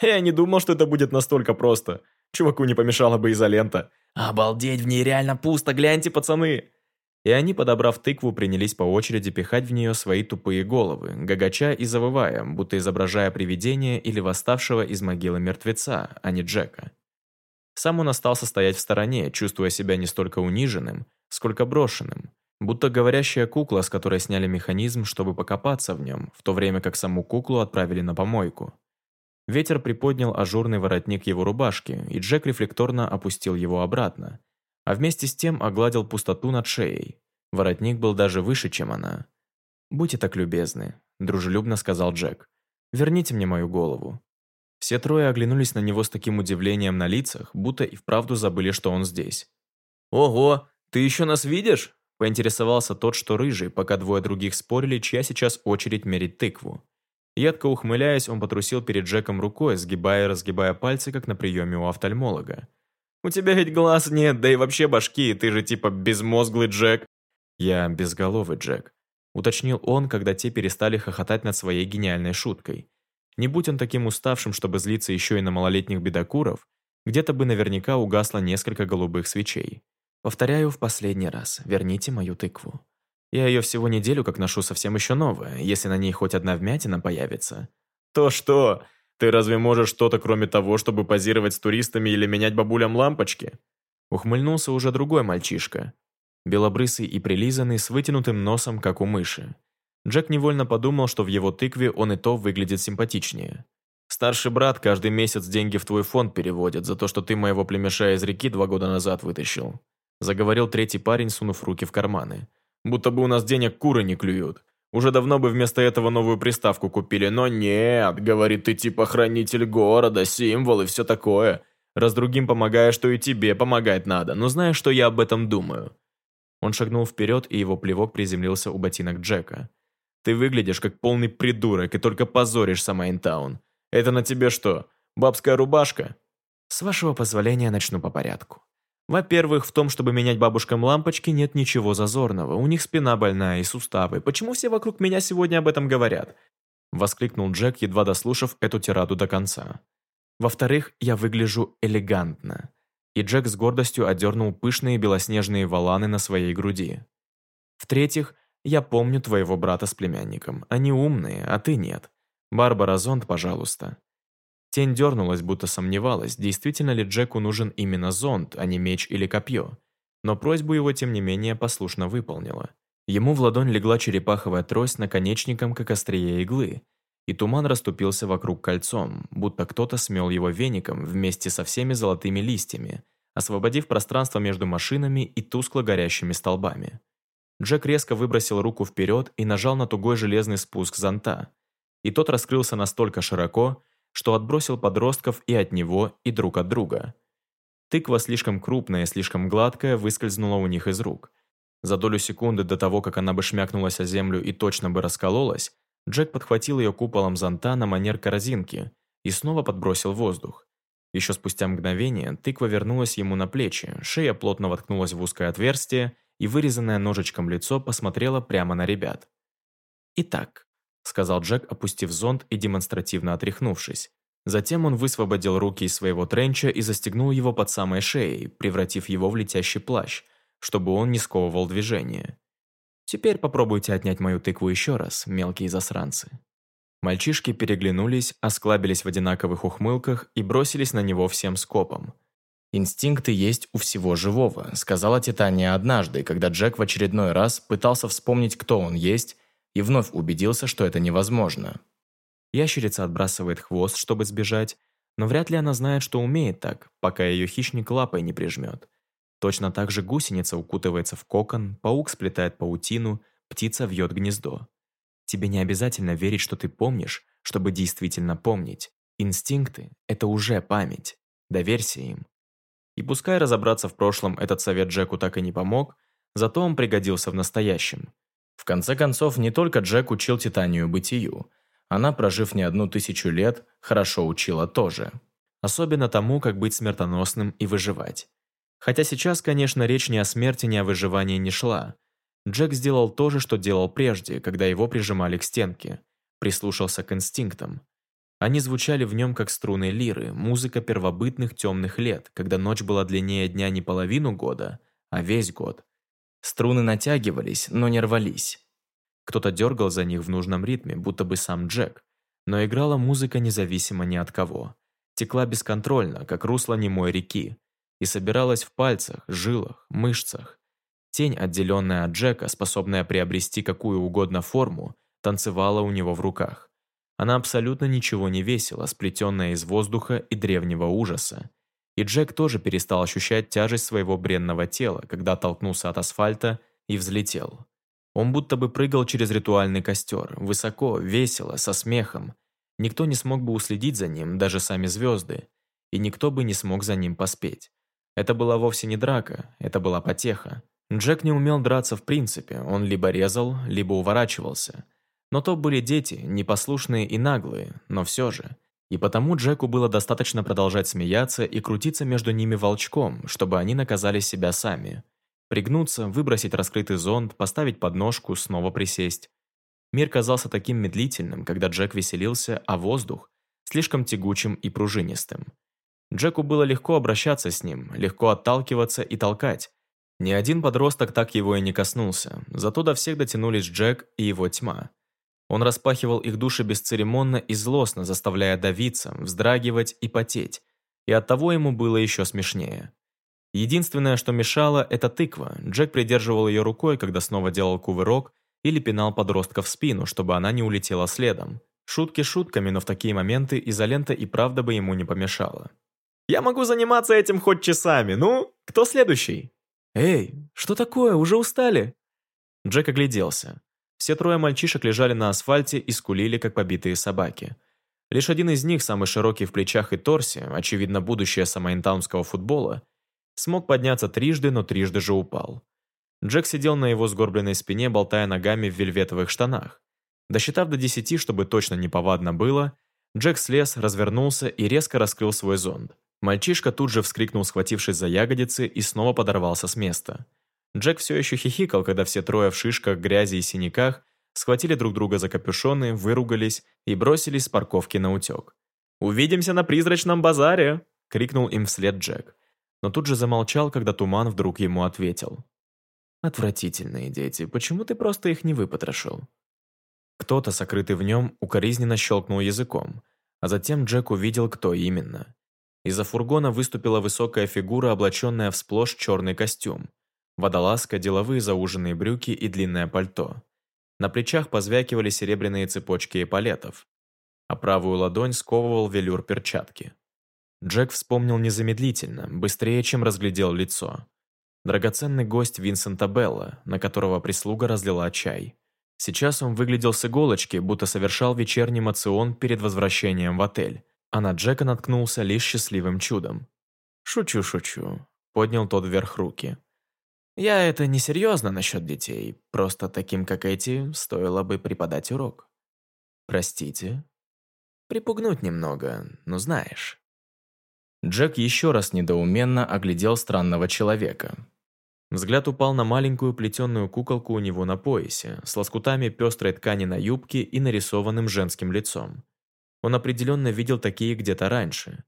«Я не думал, что это будет настолько просто. Чуваку не помешала бы изолента. Обалдеть, в ней реально пусто, гляньте, пацаны!» И они, подобрав тыкву, принялись по очереди пихать в нее свои тупые головы, гагача и завывая, будто изображая привидение или восставшего из могилы мертвеца, а не Джека. Сам он остался стоять в стороне, чувствуя себя не столько униженным, сколько брошенным, будто говорящая кукла, с которой сняли механизм, чтобы покопаться в нем, в то время как саму куклу отправили на помойку. Ветер приподнял ажурный воротник его рубашки, и Джек рефлекторно опустил его обратно, а вместе с тем огладил пустоту над шеей. Воротник был даже выше, чем она. «Будьте так любезны», – дружелюбно сказал Джек. «Верните мне мою голову». Все трое оглянулись на него с таким удивлением на лицах, будто и вправду забыли, что он здесь. «Ого, ты еще нас видишь?» – поинтересовался тот, что рыжий, пока двое других спорили, чья сейчас очередь мерить тыкву. Едко ухмыляясь, он потрусил перед Джеком рукой, сгибая и разгибая пальцы, как на приеме у офтальмолога. «У тебя ведь глаз нет, да и вообще башки, ты же типа безмозглый Джек». «Я безголовый Джек», – уточнил он, когда те перестали хохотать над своей гениальной шуткой. Не будь он таким уставшим, чтобы злиться еще и на малолетних бедокуров, Где-то бы наверняка угасло несколько голубых свечей. Повторяю в последний раз, верните мою тыкву. Я ее всего неделю как ношу совсем еще новая, если на ней хоть одна вмятина появится. То что? Ты разве можешь что-то кроме того, чтобы позировать с туристами или менять бабулям лампочки? Ухмыльнулся уже другой мальчишка. Белобрысый и прилизанный, с вытянутым носом, как у мыши. Джек невольно подумал, что в его тыкве он и то выглядит симпатичнее. «Старший брат каждый месяц деньги в твой фонд переводит за то, что ты моего племеша из реки два года назад вытащил», заговорил третий парень, сунув руки в карманы. «Будто бы у нас денег куры не клюют. Уже давно бы вместо этого новую приставку купили, но нет, говорит, ты типа хранитель города, символ и все такое. Раз другим помогаешь, что и тебе помогать надо, но знаешь, что я об этом думаю?» Он шагнул вперед, и его плевок приземлился у ботинок Джека. Ты выглядишь как полный придурок и только позоришься Майнтаун. Это на тебе что, бабская рубашка?» «С вашего позволения начну по порядку. Во-первых, в том, чтобы менять бабушкам лампочки, нет ничего зазорного. У них спина больная и суставы. Почему все вокруг меня сегодня об этом говорят?» Воскликнул Джек, едва дослушав эту тираду до конца. «Во-вторых, я выгляжу элегантно». И Джек с гордостью одернул пышные белоснежные валаны на своей груди. В-третьих, я помню твоего брата с племянником. Они умные, а ты нет. Барбара Зонт, пожалуйста». Тень дернулась, будто сомневалась, действительно ли Джеку нужен именно зонт, а не меч или копье. Но просьбу его, тем не менее, послушно выполнила. Ему в ладонь легла черепаховая трость наконечником, как острие иглы, и туман расступился вокруг кольцом, будто кто-то смел его веником вместе со всеми золотыми листьями, освободив пространство между машинами и тускло горящими столбами. Джек резко выбросил руку вперед и нажал на тугой железный спуск зонта. И тот раскрылся настолько широко, что отбросил подростков и от него, и друг от друга. Тыква, слишком крупная и слишком гладкая, выскользнула у них из рук. За долю секунды до того, как она бы шмякнулась о землю и точно бы раскололась, Джек подхватил ее куполом зонта на манер корзинки и снова подбросил воздух. Еще спустя мгновение тыква вернулась ему на плечи, шея плотно воткнулась в узкое отверстие, и вырезанное ножичком лицо посмотрело прямо на ребят. «Итак», — сказал Джек, опустив зонт и демонстративно отряхнувшись. Затем он высвободил руки из своего тренча и застегнул его под самой шеей, превратив его в летящий плащ, чтобы он не сковывал движение. «Теперь попробуйте отнять мою тыкву еще раз, мелкие засранцы». Мальчишки переглянулись, осклабились в одинаковых ухмылках и бросились на него всем скопом – «Инстинкты есть у всего живого», – сказала Титания однажды, когда Джек в очередной раз пытался вспомнить, кто он есть, и вновь убедился, что это невозможно. Ящерица отбрасывает хвост, чтобы сбежать, но вряд ли она знает, что умеет так, пока ее хищник лапой не прижмет. Точно так же гусеница укутывается в кокон, паук сплетает паутину, птица вьет гнездо. Тебе не обязательно верить, что ты помнишь, чтобы действительно помнить. Инстинкты – это уже память. Доверься им. И пускай разобраться в прошлом этот совет Джеку так и не помог, зато он пригодился в настоящем. В конце концов, не только Джек учил Титанию бытию. Она, прожив не одну тысячу лет, хорошо учила тоже. Особенно тому, как быть смертоносным и выживать. Хотя сейчас, конечно, речь ни о смерти, ни о выживании не шла. Джек сделал то же, что делал прежде, когда его прижимали к стенке. Прислушался к инстинктам. Они звучали в нем как струны лиры, музыка первобытных темных лет, когда ночь была длиннее дня не половину года, а весь год. Струны натягивались, но не рвались. Кто-то дергал за них в нужном ритме, будто бы сам Джек, но играла музыка независимо ни от кого. Текла бесконтрольно, как русло немой реки, и собиралась в пальцах, жилах, мышцах. Тень, отделенная от Джека, способная приобрести какую угодно форму, танцевала у него в руках. Она абсолютно ничего не весила, сплетенная из воздуха и древнего ужаса. И Джек тоже перестал ощущать тяжесть своего бренного тела, когда оттолкнулся от асфальта и взлетел. Он будто бы прыгал через ритуальный костер, высоко, весело, со смехом. Никто не смог бы уследить за ним, даже сами звезды, и никто бы не смог за ним поспеть. Это была вовсе не драка, это была потеха. Джек не умел драться в принципе, он либо резал, либо уворачивался – но то были дети, непослушные и наглые, но все же. И потому Джеку было достаточно продолжать смеяться и крутиться между ними волчком, чтобы они наказали себя сами. Пригнуться, выбросить раскрытый зонт, поставить подножку, снова присесть. Мир казался таким медлительным, когда Джек веселился, а воздух – слишком тягучим и пружинистым. Джеку было легко обращаться с ним, легко отталкиваться и толкать. Ни один подросток так его и не коснулся, зато до всех дотянулись Джек и его тьма. Он распахивал их души бесцеремонно и злостно, заставляя давиться, вздрагивать и потеть, и оттого ему было еще смешнее. Единственное, что мешало, это тыква. Джек придерживал ее рукой, когда снова делал кувырок, или пинал подростка в спину, чтобы она не улетела следом. Шутки шутками, но в такие моменты изолента и правда бы ему не помешала. «Я могу заниматься этим хоть часами, ну, кто следующий?» «Эй, что такое, уже устали?» Джек огляделся. Все трое мальчишек лежали на асфальте и скулили, как побитые собаки. Лишь один из них, самый широкий в плечах и торсе, очевидно, будущее самоинтаунского футбола, смог подняться трижды, но трижды же упал. Джек сидел на его сгорбленной спине, болтая ногами в вельветовых штанах. Досчитав до десяти, чтобы точно неповадно было, Джек слез, развернулся и резко раскрыл свой зонд. Мальчишка тут же вскрикнул, схватившись за ягодицы, и снова подорвался с места. Джек все еще хихикал, когда все трое в шишках, грязи и синяках схватили друг друга за капюшоны, выругались и бросились с парковки на утек. «Увидимся на призрачном базаре!» — крикнул им вслед Джек. Но тут же замолчал, когда туман вдруг ему ответил. Отвратительные дети, почему ты просто их не выпотрошил? Кто-то, сокрытый в нем, укоризненно щелкнул языком, а затем Джек увидел, кто именно. Из-за фургона выступила высокая фигура, облаченная в сплошь черный костюм. Водолазка, деловые зауженные брюки и длинное пальто. На плечах позвякивали серебряные цепочки эполетов, а правую ладонь сковывал велюр перчатки. Джек вспомнил незамедлительно, быстрее, чем разглядел лицо. Драгоценный гость Винсента Белла, на которого прислуга разлила чай. Сейчас он выглядел с иголочки, будто совершал вечерний мацион перед возвращением в отель, а на Джека наткнулся лишь счастливым чудом. «Шучу, шучу», — поднял тот вверх руки. «Я это не серьезно насчет детей, просто таким, как эти, стоило бы преподать урок». «Простите?» «Припугнуть немного, ну знаешь». Джек еще раз недоуменно оглядел странного человека, Взгляд упал на маленькую плетеную куколку у него на поясе, с лоскутами пестрой ткани на юбке и нарисованным женским лицом. Он определенно видел такие где-то раньше.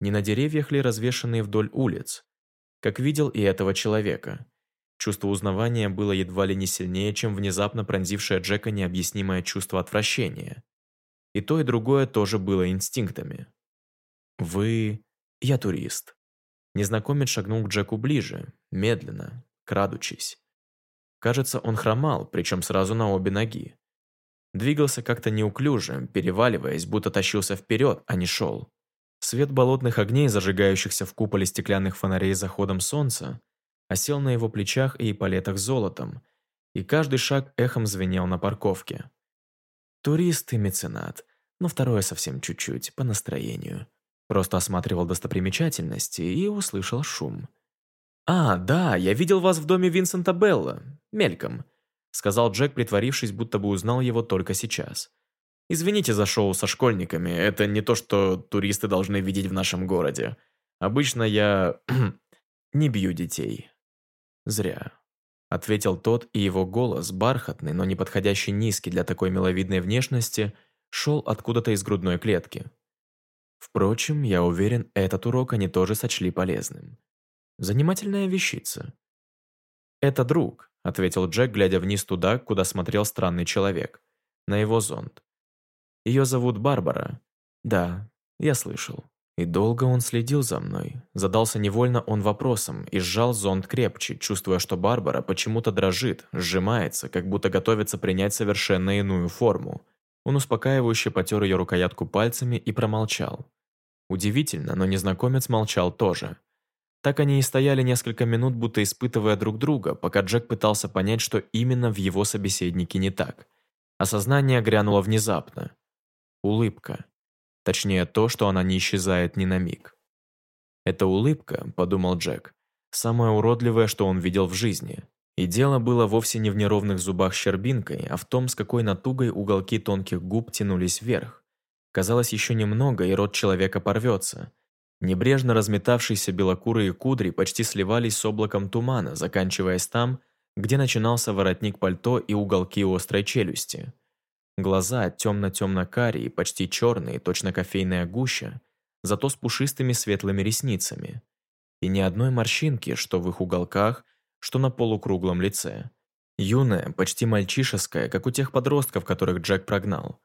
Не на деревьях ли развешанные вдоль улиц? Как видел и этого человека. Чувство узнавания было едва ли не сильнее, чем внезапно пронзившее Джека необъяснимое чувство отвращения. И то, и другое тоже было инстинктами. «Вы... я турист», Незнакомец шагнул к Джеку ближе, медленно, крадучись. Кажется, он хромал, причем сразу на обе ноги. Двигался как-то неуклюже, переваливаясь, будто тащился вперед, а не шел. Свет болотных огней, зажигающихся в куполе стеклянных фонарей заходом солнца, осел на его плечах и палетах золотом, и каждый шаг эхом звенел на парковке. Турист и меценат, но второе совсем чуть-чуть, по настроению. Просто осматривал достопримечательности и услышал шум. «А, да, я видел вас в доме Винсента Белла. Мельком», сказал Джек, притворившись, будто бы узнал его только сейчас. «Извините за шоу со школьниками, это не то, что туристы должны видеть в нашем городе. Обычно я... не бью детей». «Зря», — ответил тот, и его голос, бархатный, но не подходящий низкий для такой миловидной внешности, шел откуда-то из грудной клетки. Впрочем, я уверен, этот урок они тоже сочли полезным. Занимательная вещица. «Это друг», — ответил Джек, глядя вниз туда, куда смотрел странный человек. На его зонт. «Ее зовут Барбара». «Да, я слышал». И долго он следил за мной. Задался невольно он вопросом и сжал зонт крепче, чувствуя, что Барбара почему-то дрожит, сжимается, как будто готовится принять совершенно иную форму. Он успокаивающе потер ее рукоятку пальцами и промолчал. Удивительно, но незнакомец молчал тоже. Так они и стояли несколько минут, будто испытывая друг друга, пока Джек пытался понять, что именно в его собеседнике не так. Осознание грянуло внезапно. Улыбка. Точнее, то, что она не исчезает ни на миг. «Это улыбка», — подумал Джек, — «самое уродливое, что он видел в жизни. И дело было вовсе не в неровных зубах щербинкой, а в том, с какой натугой уголки тонких губ тянулись вверх. Казалось, еще немного, и рот человека порвется. Небрежно разметавшиеся белокурые кудри почти сливались с облаком тумана, заканчиваясь там, где начинался воротник пальто и уголки острой челюсти. Глаза темно-темно-карие, почти черные, точно кофейная гуща, зато с пушистыми светлыми ресницами. И ни одной морщинки, что в их уголках, что на полукруглом лице. Юная, почти мальчишеская, как у тех подростков, которых Джек прогнал.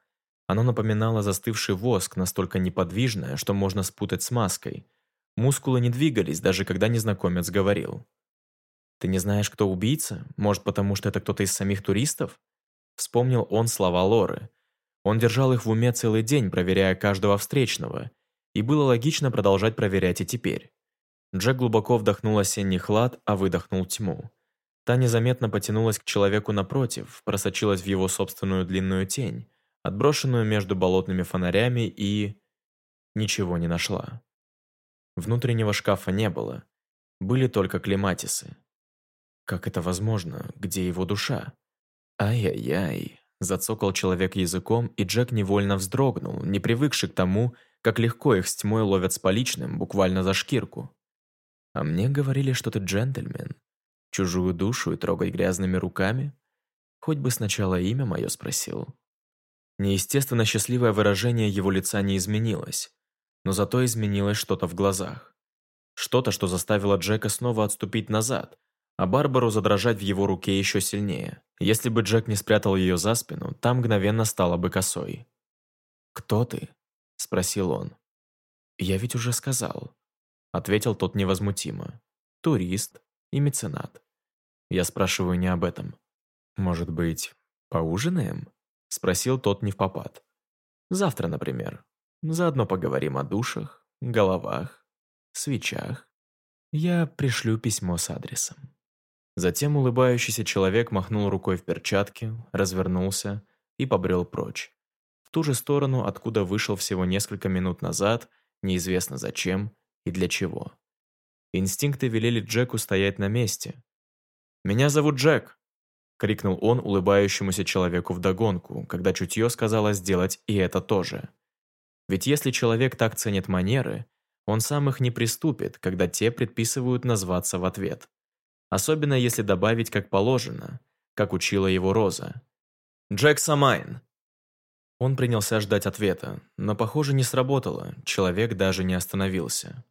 Оно напоминало застывший воск, настолько неподвижное, что можно спутать с маской. Мускулы не двигались, даже когда незнакомец говорил. «Ты не знаешь, кто убийца? Может, потому что это кто-то из самих туристов?» Вспомнил он слова Лоры. Он держал их в уме целый день, проверяя каждого встречного, и было логично продолжать проверять и теперь. Джек глубоко вдохнул осенний хлад, а выдохнул тьму. Та незаметно потянулась к человеку напротив, просочилась в его собственную длинную тень, отброшенную между болотными фонарями и... ничего не нашла. Внутреннего шкафа не было. Были только клематисы. Как это возможно? Где его душа? Ай-яй-яй. Зацокал человек языком, и Джек невольно вздрогнул, не привыкший к тому, как легко их с тьмой ловят с поличным, буквально за шкирку. А мне говорили, что ты джентльмен. Чужую душу и трогать грязными руками? Хоть бы сначала имя мое спросил. Неестественно счастливое выражение его лица не изменилось, но зато изменилось что-то в глазах. Что-то, что заставило Джека снова отступить назад, а Барбару задрожать в его руке еще сильнее. Если бы Джек не спрятал ее за спину, там мгновенно стала бы косой. «Кто ты?» – спросил он. «Я ведь уже сказал», – ответил тот невозмутимо. «Турист и меценат. Я спрашиваю не об этом. Может быть, поужинаем?» – спросил тот не в попад. «Завтра, например. Заодно поговорим о душах, головах, свечах. Я пришлю письмо с адресом». Затем улыбающийся человек махнул рукой в перчатке, развернулся и побрел прочь. В ту же сторону, откуда вышел всего несколько минут назад, неизвестно зачем и для чего. Инстинкты велели Джеку стоять на месте. «Меня зовут Джек!» — крикнул он улыбающемуся человеку вдогонку, когда чутье сказала сделать и это тоже. Ведь если человек так ценит манеры, он сам их не приступит, когда те предписывают назваться в ответ особенно если добавить как положено, как учила его Роза. «Джек Самайн!» Он принялся ждать ответа, но, похоже, не сработало, человек даже не остановился.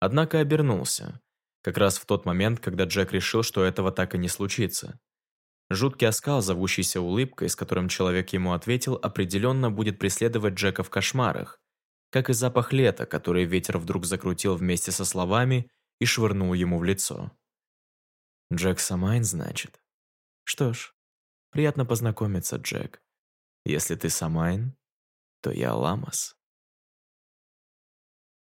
Однако обернулся, как раз в тот момент, когда Джек решил, что этого так и не случится. Жуткий оскал, зовущийся улыбкой, с которым человек ему ответил, определенно будет преследовать Джека в кошмарах, как и запах лета, который ветер вдруг закрутил вместе со словами и швырнул ему в лицо. Джек Самайн, значит? Что ж, приятно познакомиться, Джек. Если ты Самайн, то я Ламас.